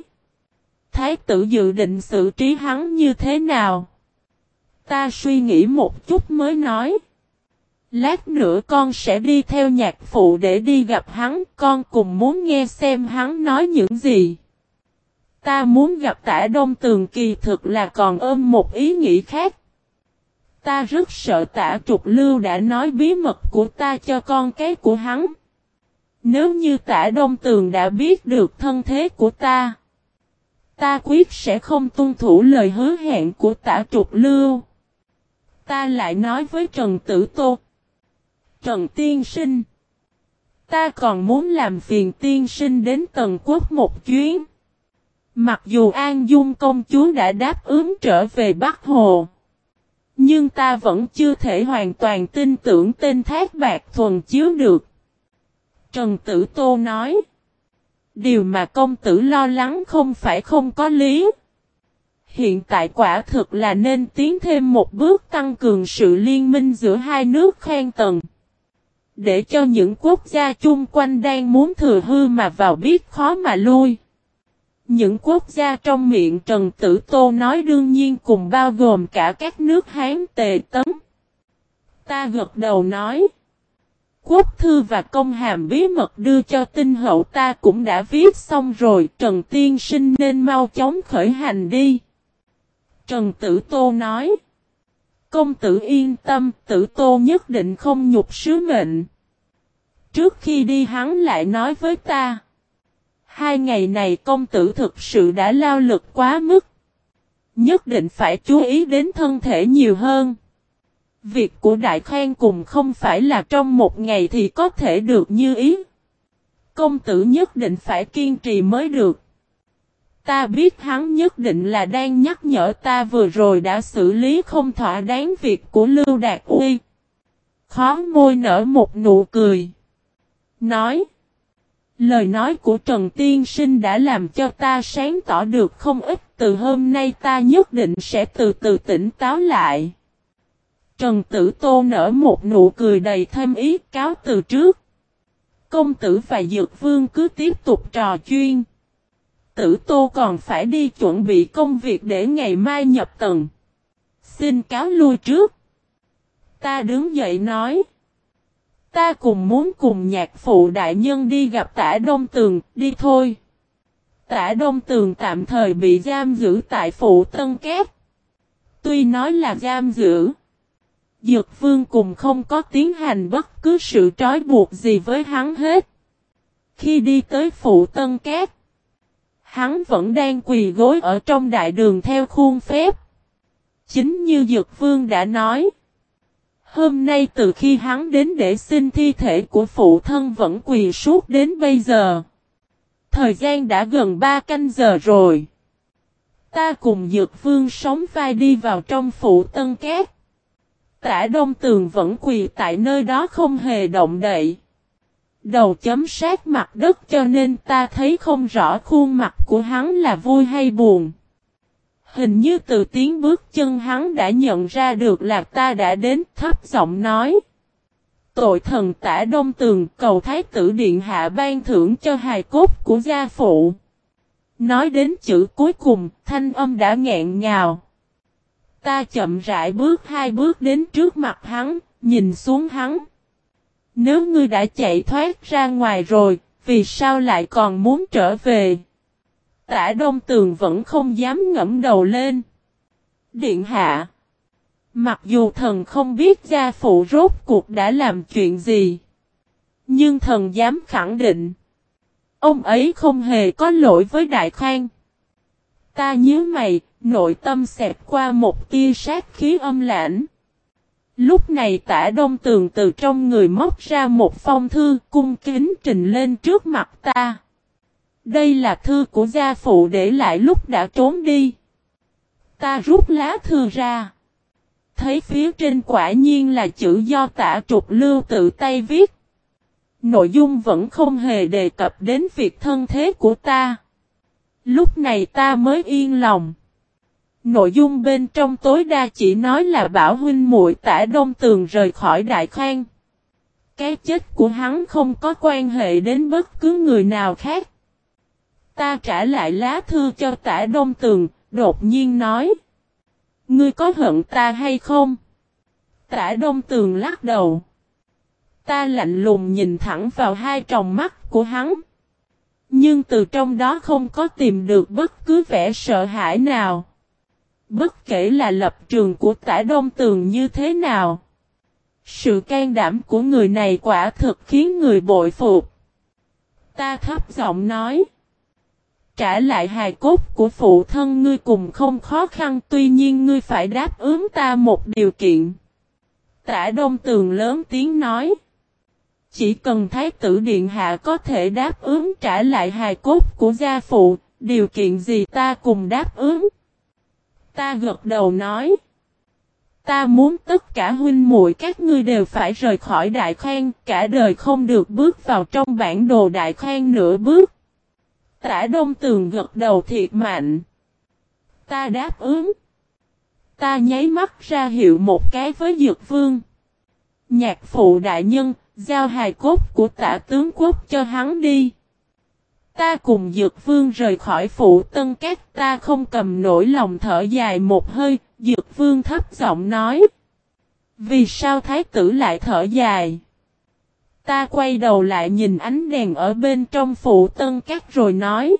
Thái tử dự định xử trí hắn như thế nào? Ta suy nghĩ một chút mới nói. Lát nữa con sẽ đi theo nhạc phụ để đi gặp hắn, con cùng muốn nghe xem hắn nói những gì. Ta muốn gặp tả đông tường kỳ thực là còn ôm một ý nghĩ khác. Ta rất sợ tả trục lưu đã nói bí mật của ta cho con cái của hắn. Nếu như tả đông tường đã biết được thân thế của ta, ta quyết sẽ không tuân thủ lời hứa hẹn của tả trục lưu. Ta lại nói với Trần Tử Tô. Trần Tiên Sinh. Ta còn muốn làm phiền tiên sinh đến Tần Quốc một chuyến. Mặc dù An Dung công chúa đã đáp ứng trở về Bắc Hồ. Nhưng ta vẫn chưa thể hoàn toàn tin tưởng tên Thác Bạc Thuần chiếu được. Trần Tử Tô nói. Điều mà công tử lo lắng không phải không có lý. Hiện tại quả thực là nên tiến thêm một bước tăng cường sự liên minh giữa hai nước khen tầng. Để cho những quốc gia chung quanh đang muốn thừa hư mà vào biết khó mà lui. Những quốc gia trong miệng Trần Tử Tô nói đương nhiên cùng bao gồm cả các nước Hán tề tấn. Ta gật đầu nói. Quốc thư và công hàm bí mật đưa cho tinh hậu ta cũng đã viết xong rồi. Trần Tiên Sinh nên mau chóng khởi hành đi. Trần Tử Tô nói. Công tử yên tâm, tử tô nhất định không nhục sứ mệnh. Trước khi đi hắn lại nói với ta. Hai ngày này công tử thực sự đã lao lực quá mức. Nhất định phải chú ý đến thân thể nhiều hơn. Việc của Đại Khang cùng không phải là trong một ngày thì có thể được như ý. Công tử nhất định phải kiên trì mới được. Ta biết hắn nhất định là đang nhắc nhở ta vừa rồi đã xử lý không thỏa đáng việc của Lưu Đạt Uy. Khó môi nở một nụ cười. Nói. Lời nói của Trần Tiên Sinh đã làm cho ta sáng tỏ được không ít, từ hôm nay ta nhất định sẽ từ từ tỉnh táo lại. Trần Tử Tô nở một nụ cười đầy thêm ý, cáo từ trước. Công tử và Dược Vương cứ tiếp tục trò chuyên. Tử Tô còn phải đi chuẩn bị công việc để ngày mai nhập tầng. Xin cáo lui trước. Ta đứng dậy nói. Ta cùng muốn cùng nhạc phụ đại nhân đi gặp tả Đông Tường, đi thôi. Tả Đông Tường tạm thời bị giam giữ tại phụ Tân Kép. Tuy nói là giam giữ. Dược vương cùng không có tiến hành bất cứ sự trói buộc gì với hắn hết. Khi đi tới phụ Tân Kép. Hắn vẫn đang quỳ gối ở trong đại đường theo khuôn phép. Chính như Dược Vương đã nói. Hôm nay từ khi hắn đến để xin thi thể của phụ thân vẫn quỳ suốt đến bây giờ. Thời gian đã gần ba canh giờ rồi. Ta cùng Dược Vương sống vai đi vào trong phụ tân két. Tả Đông Tường vẫn quỳ tại nơi đó không hề động đậy. Đầu chấm sát mặt đất cho nên ta thấy không rõ khuôn mặt của hắn là vui hay buồn. Hình như từ tiếng bước chân hắn đã nhận ra được là ta đã đến thấp giọng nói. Tội thần tả đông tường cầu thái tử điện hạ ban thưởng cho hài cốt của gia phụ. Nói đến chữ cuối cùng, thanh âm đã nghẹn ngào. Ta chậm rãi bước hai bước đến trước mặt hắn, nhìn xuống hắn. Nếu ngươi đã chạy thoát ra ngoài rồi, vì sao lại còn muốn trở về? Tả Đông Tường vẫn không dám ngẫm đầu lên. Điện hạ. Mặc dù thần không biết gia phụ rốt cuộc đã làm chuyện gì. Nhưng thần dám khẳng định. Ông ấy không hề có lỗi với Đại Khang. Ta nhớ mày, nội tâm xẹp qua một tia sát khí âm lãnh. Lúc này tả đông tường từ trong người móc ra một phong thư cung kính trình lên trước mặt ta. Đây là thư của gia phụ để lại lúc đã trốn đi. Ta rút lá thư ra. Thấy phía trên quả nhiên là chữ do tả trục lưu tự tay viết. Nội dung vẫn không hề đề cập đến việc thân thế của ta. Lúc này ta mới yên lòng. Nội dung bên trong tối đa chỉ nói là bảo huynh muội tả đông tường rời khỏi đại khang. Cái chết của hắn không có quan hệ đến bất cứ người nào khác. Ta trả lại lá thư cho tả đông tường, đột nhiên nói. Ngươi có hận ta hay không? Tả đông tường lắc đầu. Ta lạnh lùng nhìn thẳng vào hai tròng mắt của hắn. Nhưng từ trong đó không có tìm được bất cứ vẻ sợ hãi nào. Bất kể là lập trường của tả đông tường như thế nào. Sự can đảm của người này quả thực khiến người bội phục. Ta thấp giọng nói trả lại hài cốt của phụ thân ngươi cùng không khó khăn tuy nhiên ngươi phải đáp ứng ta một điều kiện. Tả Đông Tường lớn tiếng nói. Chỉ cần Thái tử Điện Hạ có thể đáp ứng trả lại hài cốt của gia phụ, điều kiện gì ta cùng đáp ứng. Ta gật đầu nói. Ta muốn tất cả huynh muội các ngươi đều phải rời khỏi đại khoan, cả đời không được bước vào trong bản đồ đại khoan nửa bước. Tả Đông Tường gật đầu thiệt mạnh. Ta đáp ứng. Ta nháy mắt ra hiệu một cái với Dược Vương. Nhạc phụ đại nhân, giao hài cốt của tả tướng quốc cho hắn đi. Ta cùng Dược Vương rời khỏi phụ tân các ta không cầm nổi lòng thở dài một hơi, Dược Vương thấp giọng nói. Vì sao thái tử lại thở dài? Ta quay đầu lại nhìn ánh đèn ở bên trong phụ tân các rồi nói.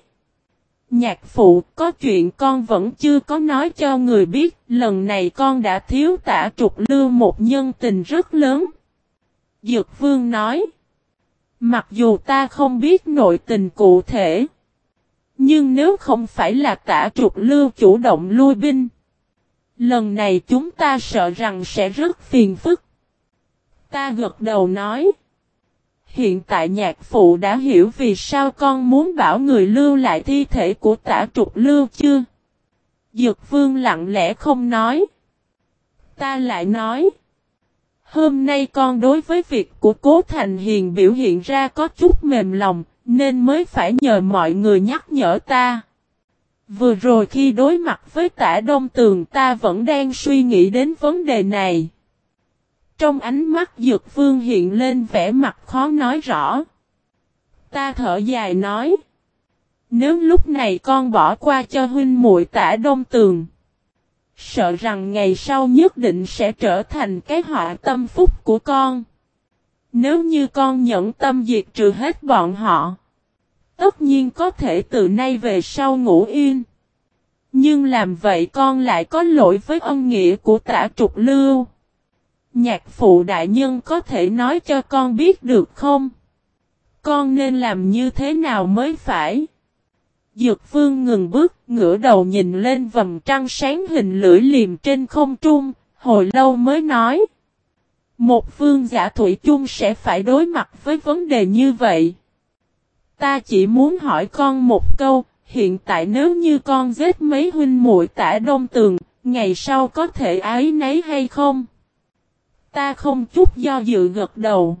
Nhạc phụ có chuyện con vẫn chưa có nói cho người biết, lần này con đã thiếu tả trục lưu một nhân tình rất lớn. Dược vương nói. Mặc dù ta không biết nội tình cụ thể. Nhưng nếu không phải là tả trục lưu chủ động lui binh. Lần này chúng ta sợ rằng sẽ rất phiền phức. Ta gật đầu nói. Hiện tại nhạc phụ đã hiểu vì sao con muốn bảo người lưu lại thi thể của tả trục lưu chưa? Dược vương lặng lẽ không nói. Ta lại nói. Hôm nay con đối với việc của cố thành hiền biểu hiện ra có chút mềm lòng, nên mới phải nhờ mọi người nhắc nhở ta. Vừa rồi khi đối mặt với tả đông tường ta vẫn đang suy nghĩ đến vấn đề này. Trong ánh mắt Dược Vương hiện lên vẻ mặt khó nói rõ. Ta thở dài nói. Nếu lúc này con bỏ qua cho huynh muội tả đông tường. Sợ rằng ngày sau nhất định sẽ trở thành cái họa tâm phúc của con. Nếu như con nhẫn tâm diệt trừ hết bọn họ. Tất nhiên có thể từ nay về sau ngủ yên. Nhưng làm vậy con lại có lỗi với ân nghĩa của tả trục lưu. Nhạc phụ đại nhân có thể nói cho con biết được không? Con nên làm như thế nào mới phải? Dược vương ngừng bước, ngửa đầu nhìn lên vầng trăng sáng hình lưỡi liềm trên không trung, hồi lâu mới nói. Một vương giả thủy chung sẽ phải đối mặt với vấn đề như vậy. Ta chỉ muốn hỏi con một câu, hiện tại nếu như con giết mấy huynh muội tả đông tường, ngày sau có thể ái nấy hay không? Ta không chút do dự gật đầu.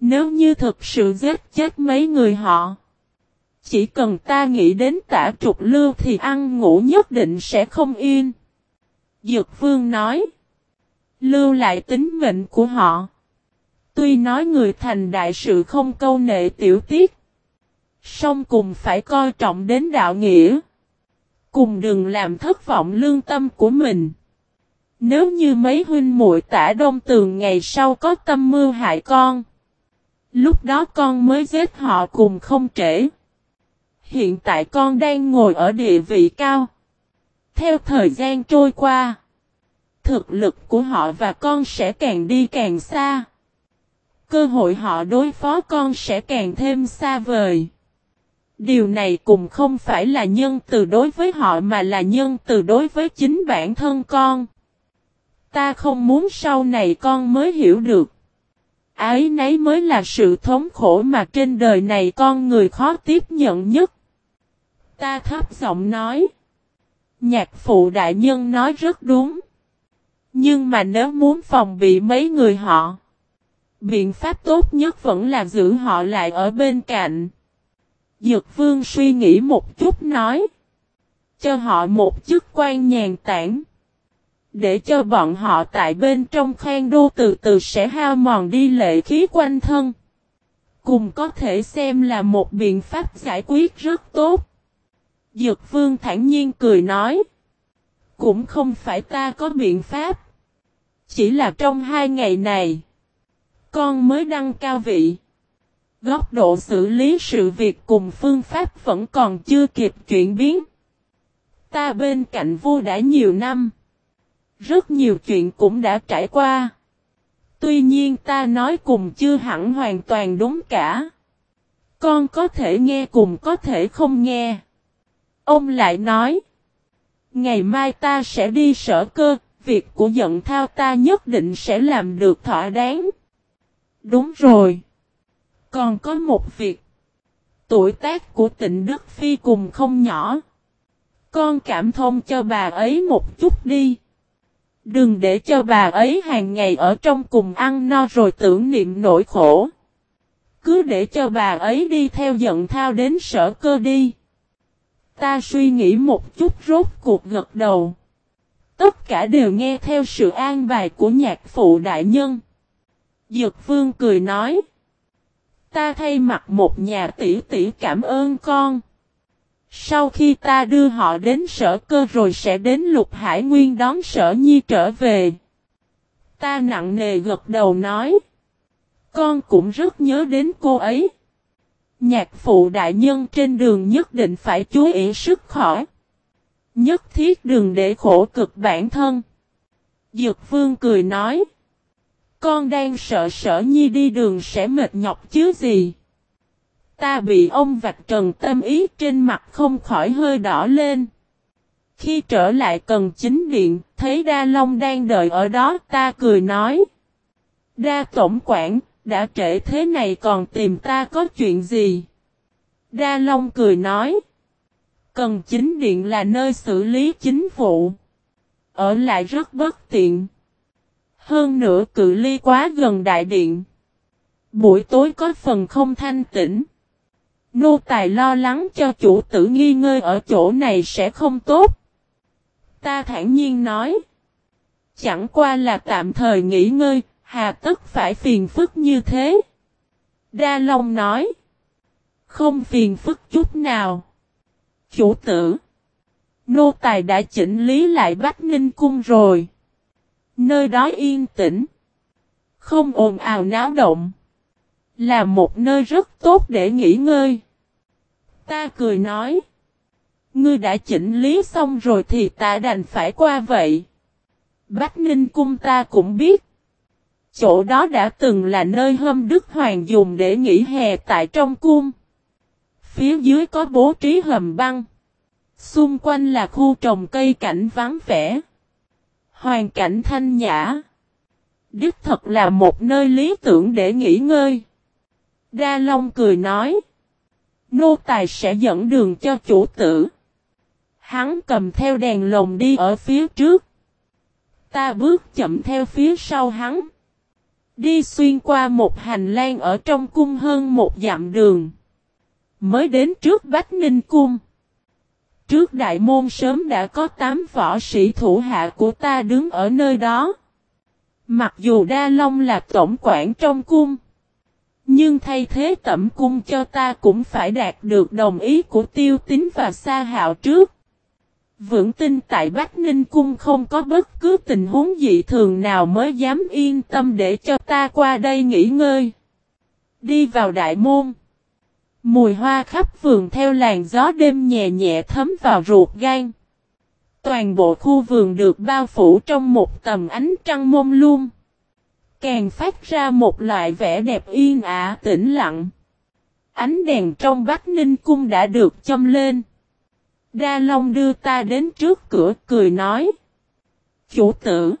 Nếu như thực sự giết chết mấy người họ. Chỉ cần ta nghĩ đến tả trục lưu thì ăn ngủ nhất định sẽ không yên. Dược vương nói. Lưu lại tính mệnh của họ. Tuy nói người thành đại sự không câu nệ tiểu tiết. Song cùng phải coi trọng đến đạo nghĩa. Cùng đừng làm thất vọng lương tâm của mình. Nếu như mấy huynh muội tả đông tường ngày sau có tâm mưu hại con. Lúc đó con mới giết họ cùng không trễ. Hiện tại con đang ngồi ở địa vị cao. Theo thời gian trôi qua. Thực lực của họ và con sẽ càng đi càng xa. Cơ hội họ đối phó con sẽ càng thêm xa vời. Điều này cùng không phải là nhân từ đối với họ mà là nhân từ đối với chính bản thân con. Ta không muốn sau này con mới hiểu được. Ái nấy mới là sự thống khổ mà trên đời này con người khó tiếp nhận nhất. Ta thấp giọng nói. Nhạc phụ đại nhân nói rất đúng. Nhưng mà nếu muốn phòng bị mấy người họ. Biện pháp tốt nhất vẫn là giữ họ lại ở bên cạnh. Dược vương suy nghĩ một chút nói. Cho họ một chức quan nhàn tản. Để cho bọn họ tại bên trong khen đô từ từ sẽ hao mòn đi lệ khí quanh thân. Cùng có thể xem là một biện pháp giải quyết rất tốt. Dược vương thản nhiên cười nói. Cũng không phải ta có biện pháp. Chỉ là trong hai ngày này. Con mới đăng cao vị. Góc độ xử lý sự việc cùng phương pháp vẫn còn chưa kịp chuyển biến. Ta bên cạnh vua đã nhiều năm. Rất nhiều chuyện cũng đã trải qua. Tuy nhiên ta nói cùng chưa hẳn hoàn toàn đúng cả. Con có thể nghe cùng có thể không nghe. Ông lại nói. Ngày mai ta sẽ đi sở cơ, việc của giận thao ta nhất định sẽ làm được thỏa đáng. Đúng rồi. Còn có một việc. Tuổi tác của tịnh Đức Phi cùng không nhỏ. Con cảm thông cho bà ấy một chút đi. Đừng để cho bà ấy hàng ngày ở trong cùng ăn no rồi tưởng niệm nỗi khổ. Cứ để cho bà ấy đi theo giận thao đến sở cơ đi. Ta suy nghĩ một chút rốt cuộc gật đầu. Tất cả đều nghe theo sự an bài của nhạc phụ đại nhân. Dược vương cười nói. Ta thay mặt một nhà tỷ tỷ cảm ơn con. Sau khi ta đưa họ đến sở cơ rồi sẽ đến lục hải nguyên đón sở nhi trở về. Ta nặng nề gật đầu nói. Con cũng rất nhớ đến cô ấy. Nhạc phụ đại nhân trên đường nhất định phải chú ý sức khỏi. Nhất thiết đừng để khổ cực bản thân. Dược vương cười nói. Con đang sợ sở nhi đi đường sẽ mệt nhọc chứ gì. Ta bị ông vạch trần tâm ý trên mặt không khỏi hơi đỏ lên. Khi trở lại cần chính điện, thấy Đa Long đang đợi ở đó, ta cười nói. Đa tổng quản, đã trễ thế này còn tìm ta có chuyện gì? Đa Long cười nói. Cần chính điện là nơi xử lý chính vụ. Ở lại rất bất tiện. Hơn nữa cự ly quá gần đại điện. Buổi tối có phần không thanh tĩnh. Nô tài lo lắng cho chủ tử nghi ngơi ở chỗ này sẽ không tốt. Ta thản nhiên nói. Chẳng qua là tạm thời nghỉ ngơi, hà tất phải phiền phức như thế. Đa Long nói. Không phiền phức chút nào. Chủ tử. Nô tài đã chỉnh lý lại Bách Ninh Cung rồi. Nơi đó yên tĩnh. Không ồn ào náo động. Là một nơi rất tốt để nghỉ ngơi. Ta cười nói. Ngươi đã chỉnh lý xong rồi thì ta đành phải qua vậy. Bách Ninh Cung ta cũng biết. Chỗ đó đã từng là nơi hâm Đức Hoàng dùng để nghỉ hè tại trong cung. Phía dưới có bố trí hầm băng. Xung quanh là khu trồng cây cảnh vắng vẻ. Hoàn cảnh thanh nhã. Đích thật là một nơi lý tưởng để nghỉ ngơi. Đa Long cười nói. Nô tài sẽ dẫn đường cho chủ tử. Hắn cầm theo đèn lồng đi ở phía trước. Ta bước chậm theo phía sau hắn. Đi xuyên qua một hành lang ở trong cung hơn một dặm đường. Mới đến trước Bách Ninh Cung. Trước đại môn sớm đã có tám võ sĩ thủ hạ của ta đứng ở nơi đó. Mặc dù Đa Long là tổng quản trong cung. Nhưng thay thế tẩm cung cho ta cũng phải đạt được đồng ý của tiêu tín và sa hạo trước. Vững tin tại Bắc Ninh Cung không có bất cứ tình huống dị thường nào mới dám yên tâm để cho ta qua đây nghỉ ngơi. Đi vào đại môn. Mùi hoa khắp vườn theo làn gió đêm nhẹ nhẹ thấm vào ruột gan. Toàn bộ khu vườn được bao phủ trong một tầm ánh trăng mông lung. Càng phát ra một loại vẻ đẹp yên ả, tĩnh lặng. Ánh đèn trong Bắc Ninh Cung đã được châm lên. Đa Long đưa ta đến trước cửa, cười nói. Chủ tử.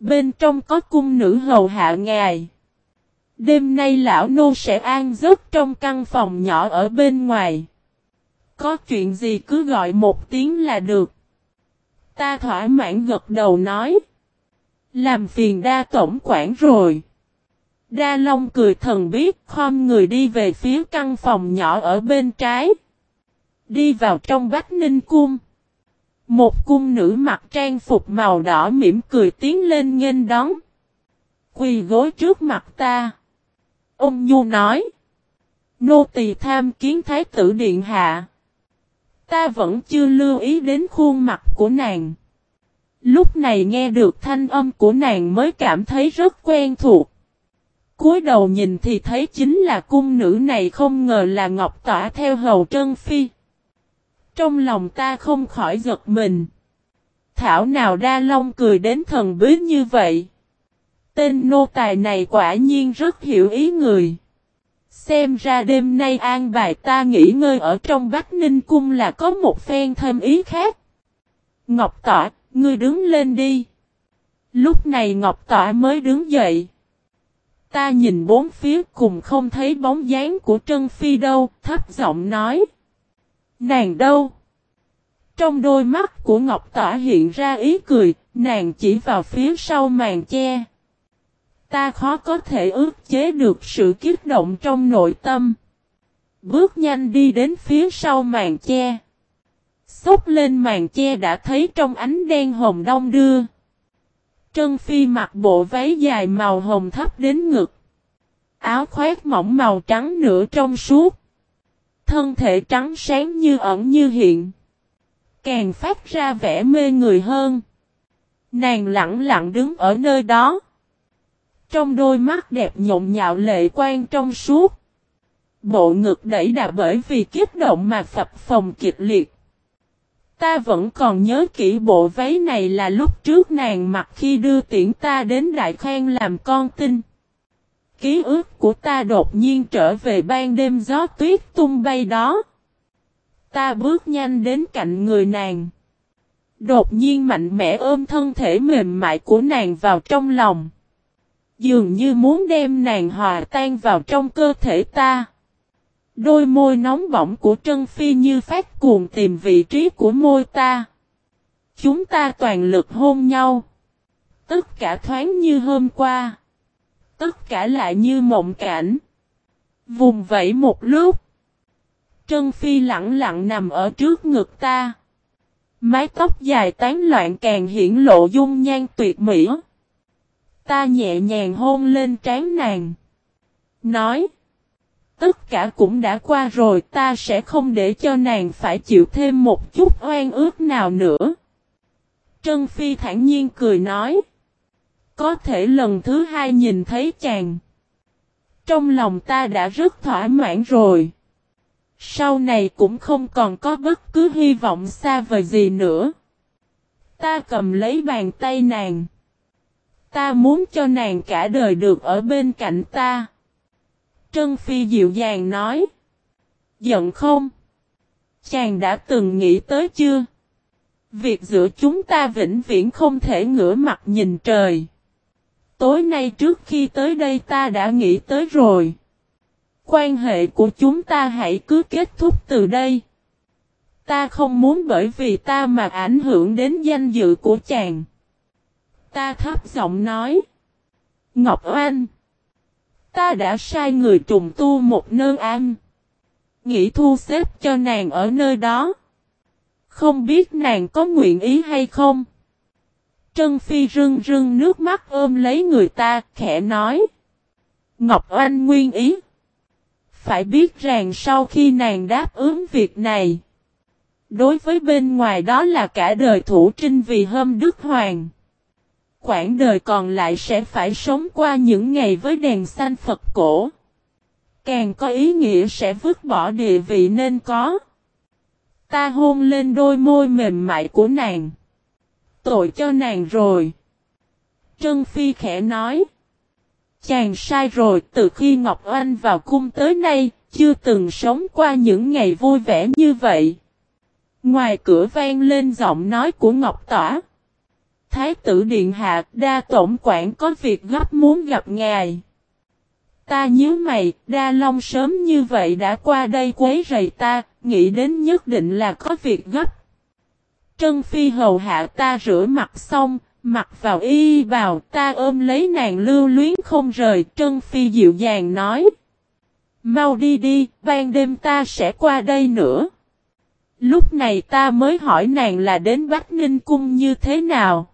Bên trong có cung nữ hầu hạ ngài. Đêm nay lão nô sẽ an giấc trong căn phòng nhỏ ở bên ngoài. Có chuyện gì cứ gọi một tiếng là được. Ta thỏa mãn gật đầu nói. Làm phiền đa tổng quản rồi. Đa Long cười thần biết, khom người đi về phía căn phòng nhỏ ở bên trái. Đi vào trong Bách Ninh Cung. Một cung nữ mặc trang phục màu đỏ mỉm cười tiến lên nghênh đón. Quỳ gối trước mặt ta. Ông Nhu nói. Nô tỳ tham kiến thái tử điện hạ. Ta vẫn chưa lưu ý đến khuôn mặt của nàng. Lúc này nghe được thanh âm của nàng mới cảm thấy rất quen thuộc. cúi đầu nhìn thì thấy chính là cung nữ này không ngờ là Ngọc Tỏa theo hầu Trân Phi. Trong lòng ta không khỏi giật mình. Thảo nào đa long cười đến thần bí như vậy. Tên nô tài này quả nhiên rất hiểu ý người. Xem ra đêm nay an bài ta nghỉ ngơi ở trong Bắc Ninh Cung là có một phen thêm ý khác. Ngọc Tỏa, ngươi đứng lên đi. Lúc này Ngọc Tỏa mới đứng dậy. Ta nhìn bốn phía cùng không thấy bóng dáng của Trân Phi đâu, thấp giọng nói. Nàng đâu? Trong đôi mắt của Ngọc Tỏa hiện ra ý cười, nàng chỉ vào phía sau màn che. Ta khó có thể ước chế được sự kích động trong nội tâm. Bước nhanh đi đến phía sau màn che. Xúc lên màn che đã thấy trong ánh đen hồng đông đưa. Trân Phi mặc bộ váy dài màu hồng thấp đến ngực. Áo khoét mỏng màu trắng nửa trong suốt. Thân thể trắng sáng như ẩn như hiện. Càng phát ra vẻ mê người hơn. Nàng lặng lặng đứng ở nơi đó. Trong đôi mắt đẹp nhộn nhạo lệ quan trong suốt. Bộ ngực đẩy đà bởi vì kiếp động mà phập phòng kịch liệt. Ta vẫn còn nhớ kỹ bộ váy này là lúc trước nàng mặc khi đưa tiễn ta đến Đại Khang làm con tin. Ký ức của ta đột nhiên trở về ban đêm gió tuyết tung bay đó. Ta bước nhanh đến cạnh người nàng. Đột nhiên mạnh mẽ ôm thân thể mềm mại của nàng vào trong lòng. Dường như muốn đem nàng hòa tan vào trong cơ thể ta. Đôi môi nóng bỏng của Trân Phi như phát cuồng tìm vị trí của môi ta. Chúng ta toàn lực hôn nhau. Tất cả thoáng như hôm qua. Tất cả lại như mộng cảnh. Vùng vẫy một lúc. Trân Phi lặng lặng nằm ở trước ngực ta. Mái tóc dài tán loạn càng hiển lộ dung nhan tuyệt mỹ. Ta nhẹ nhàng hôn lên trán nàng. Nói. Tất cả cũng đã qua rồi, ta sẽ không để cho nàng phải chịu thêm một chút oan ước nào nữa. Trân Phi thản nhiên cười nói. Có thể lần thứ hai nhìn thấy chàng. Trong lòng ta đã rất thỏa mãn rồi. Sau này cũng không còn có bất cứ hy vọng xa vời gì nữa. Ta cầm lấy bàn tay nàng. Ta muốn cho nàng cả đời được ở bên cạnh ta. Trân Phi dịu dàng nói. Giận không? Chàng đã từng nghĩ tới chưa? Việc giữa chúng ta vĩnh viễn không thể ngửa mặt nhìn trời. Tối nay trước khi tới đây ta đã nghĩ tới rồi. Quan hệ của chúng ta hãy cứ kết thúc từ đây. Ta không muốn bởi vì ta mà ảnh hưởng đến danh dự của chàng. Ta thấp giọng nói. Ngọc Oanh. Ta đã sai người trùng tu một nơi am. Nghĩ thu xếp cho nàng ở nơi đó. Không biết nàng có nguyện ý hay không. Trân Phi rưng rưng nước mắt ôm lấy người ta, khẽ nói. Ngọc Oanh nguyên ý. Phải biết rằng sau khi nàng đáp ứng việc này. Đối với bên ngoài đó là cả đời thủ trinh vì hâm Đức Hoàng. Quãng đời còn lại sẽ phải sống qua những ngày với đèn xanh Phật cổ. Càng có ý nghĩa sẽ vứt bỏ địa vị nên có. Ta hôn lên đôi môi mềm mại của nàng. Tội cho nàng rồi. Trân Phi khẽ nói. Chàng sai rồi từ khi Ngọc Anh vào cung tới nay, chưa từng sống qua những ngày vui vẻ như vậy. Ngoài cửa vang lên giọng nói của Ngọc Tỏa. Thái tử Điện Hạ đa tổng quản có việc gấp muốn gặp ngài. Ta nhớ mày, đa long sớm như vậy đã qua đây quấy rầy ta, nghĩ đến nhất định là có việc gấp. Trân Phi hầu hạ ta rửa mặt xong, mặc vào y vào ta ôm lấy nàng lưu luyến không rời. Trân Phi dịu dàng nói. Mau đi đi, ban đêm ta sẽ qua đây nữa. Lúc này ta mới hỏi nàng là đến Bách Ninh Cung như thế nào.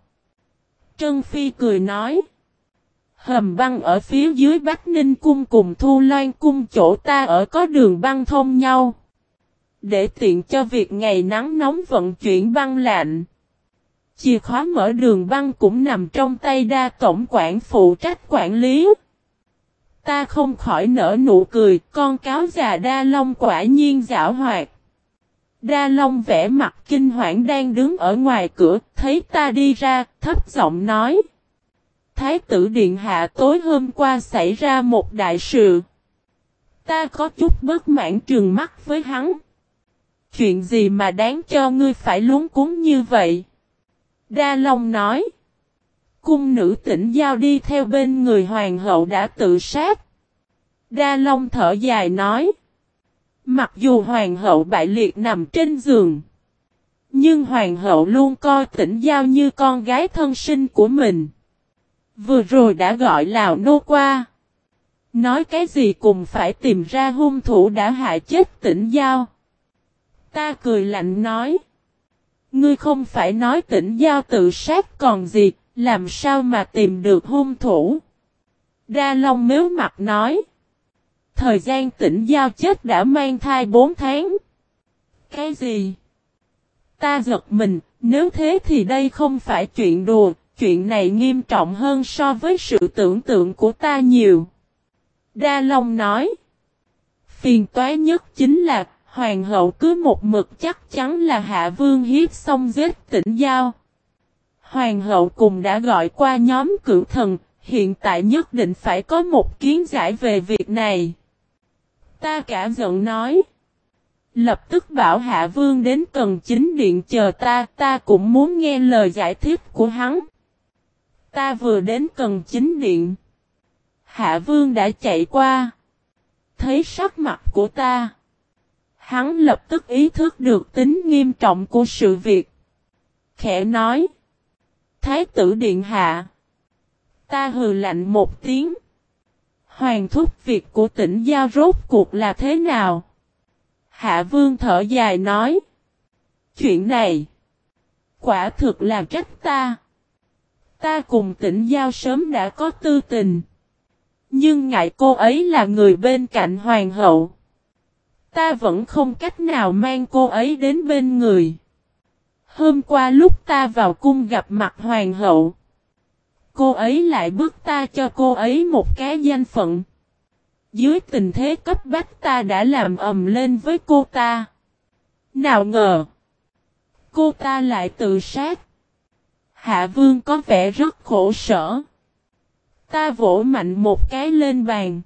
Trân Phi cười nói. Hầm băng ở phía dưới Bắc Ninh Cung cùng Thu Loan Cung chỗ ta ở có đường băng thông nhau. Để tiện cho việc ngày nắng nóng vận chuyển băng lạnh. Chìa khóa mở đường băng cũng nằm trong tay đa tổng quản phụ trách quản lý. Ta không khỏi nở nụ cười, con cáo già đa long quả nhiên giả hoạt. Đa Long vẽ mặt kinh hoảng đang đứng ở ngoài cửa, thấy ta đi ra, thấp giọng nói. Thái tử Điện Hạ tối hôm qua xảy ra một đại sự. Ta có chút bất mãn trường mắt với hắn. Chuyện gì mà đáng cho ngươi phải luống cuốn như vậy? Đa Long nói. Cung nữ tỉnh giao đi theo bên người hoàng hậu đã tự sát. Đa Long thở dài nói. Mặc dù hoàng hậu bại liệt nằm trên giường. Nhưng hoàng hậu luôn coi tỉnh giao như con gái thân sinh của mình. Vừa rồi đã gọi Lào Nô qua. Nói cái gì cũng phải tìm ra hung thủ đã hại chết tỉnh giao. Ta cười lạnh nói. Ngươi không phải nói tỉnh giao tự sát còn gì, làm sao mà tìm được hung thủ? Đa Long mếu mặt nói. Thời gian tỉnh giao chết đã mang thai 4 tháng. Cái gì? Ta giật mình, nếu thế thì đây không phải chuyện đùa, chuyện này nghiêm trọng hơn so với sự tưởng tượng của ta nhiều. Đa Long nói. Phiền toái nhất chính là, hoàng hậu cứ một mực chắc chắn là hạ vương hiếp xong giết tỉnh giao. Hoàng hậu cùng đã gọi qua nhóm cửu thần, hiện tại nhất định phải có một kiến giải về việc này. Ta cả giận nói. Lập tức bảo Hạ Vương đến cần chính điện chờ ta, ta cũng muốn nghe lời giải thích của hắn. Ta vừa đến cần chính điện. Hạ Vương đã chạy qua. Thấy sắc mặt của ta. Hắn lập tức ý thức được tính nghiêm trọng của sự việc. Khẽ nói. Thái tử điện hạ. Ta hừ lạnh một tiếng. Hoàng thúc, việc của tỉnh giao rốt cuộc là thế nào? Hạ vương thở dài nói. Chuyện này. Quả thực là trách ta. Ta cùng tỉnh giao sớm đã có tư tình. Nhưng ngại cô ấy là người bên cạnh hoàng hậu. Ta vẫn không cách nào mang cô ấy đến bên người. Hôm qua lúc ta vào cung gặp mặt hoàng hậu. Cô ấy lại bước ta cho cô ấy một cái danh phận. Dưới tình thế cấp bách ta đã làm ầm lên với cô ta. Nào ngờ. Cô ta lại tự sát. Hạ vương có vẻ rất khổ sở. Ta vỗ mạnh một cái lên bàn.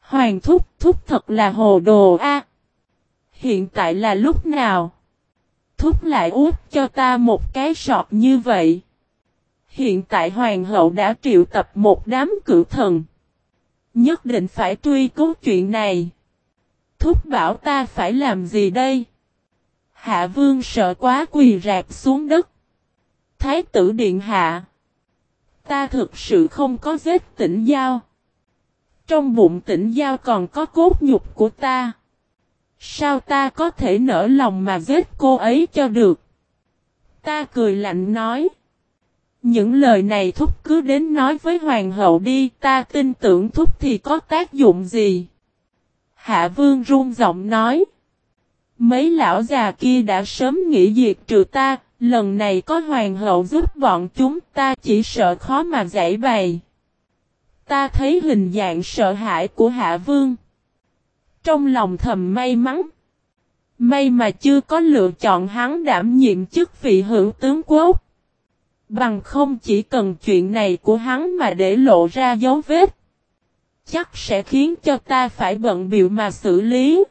Hoàng thúc thúc thật là hồ đồ a. Hiện tại là lúc nào? Thúc lại út cho ta một cái sọt như vậy. Hiện tại hoàng hậu đã triệu tập một đám cử thần. Nhất định phải truy cứu chuyện này. Thúc bảo ta phải làm gì đây? Hạ vương sợ quá quỳ rạp xuống đất. Thái tử điện hạ. Ta thực sự không có giết tỉnh giao. Trong bụng tỉnh giao còn có cốt nhục của ta. Sao ta có thể nở lòng mà giết cô ấy cho được? Ta cười lạnh nói. Những lời này thúc cứ đến nói với hoàng hậu đi, ta tin tưởng thúc thì có tác dụng gì? Hạ vương run giọng nói. Mấy lão già kia đã sớm nghĩ diệt trừ ta, lần này có hoàng hậu giúp bọn chúng ta chỉ sợ khó mà giải bày. Ta thấy hình dạng sợ hãi của hạ vương. Trong lòng thầm may mắn. May mà chưa có lựa chọn hắn đảm nhiệm chức vị hữu tướng quốc. Bằng không chỉ cần chuyện này của hắn mà để lộ ra dấu vết. Chắc sẽ khiến cho ta phải bận biểu mà xử lý.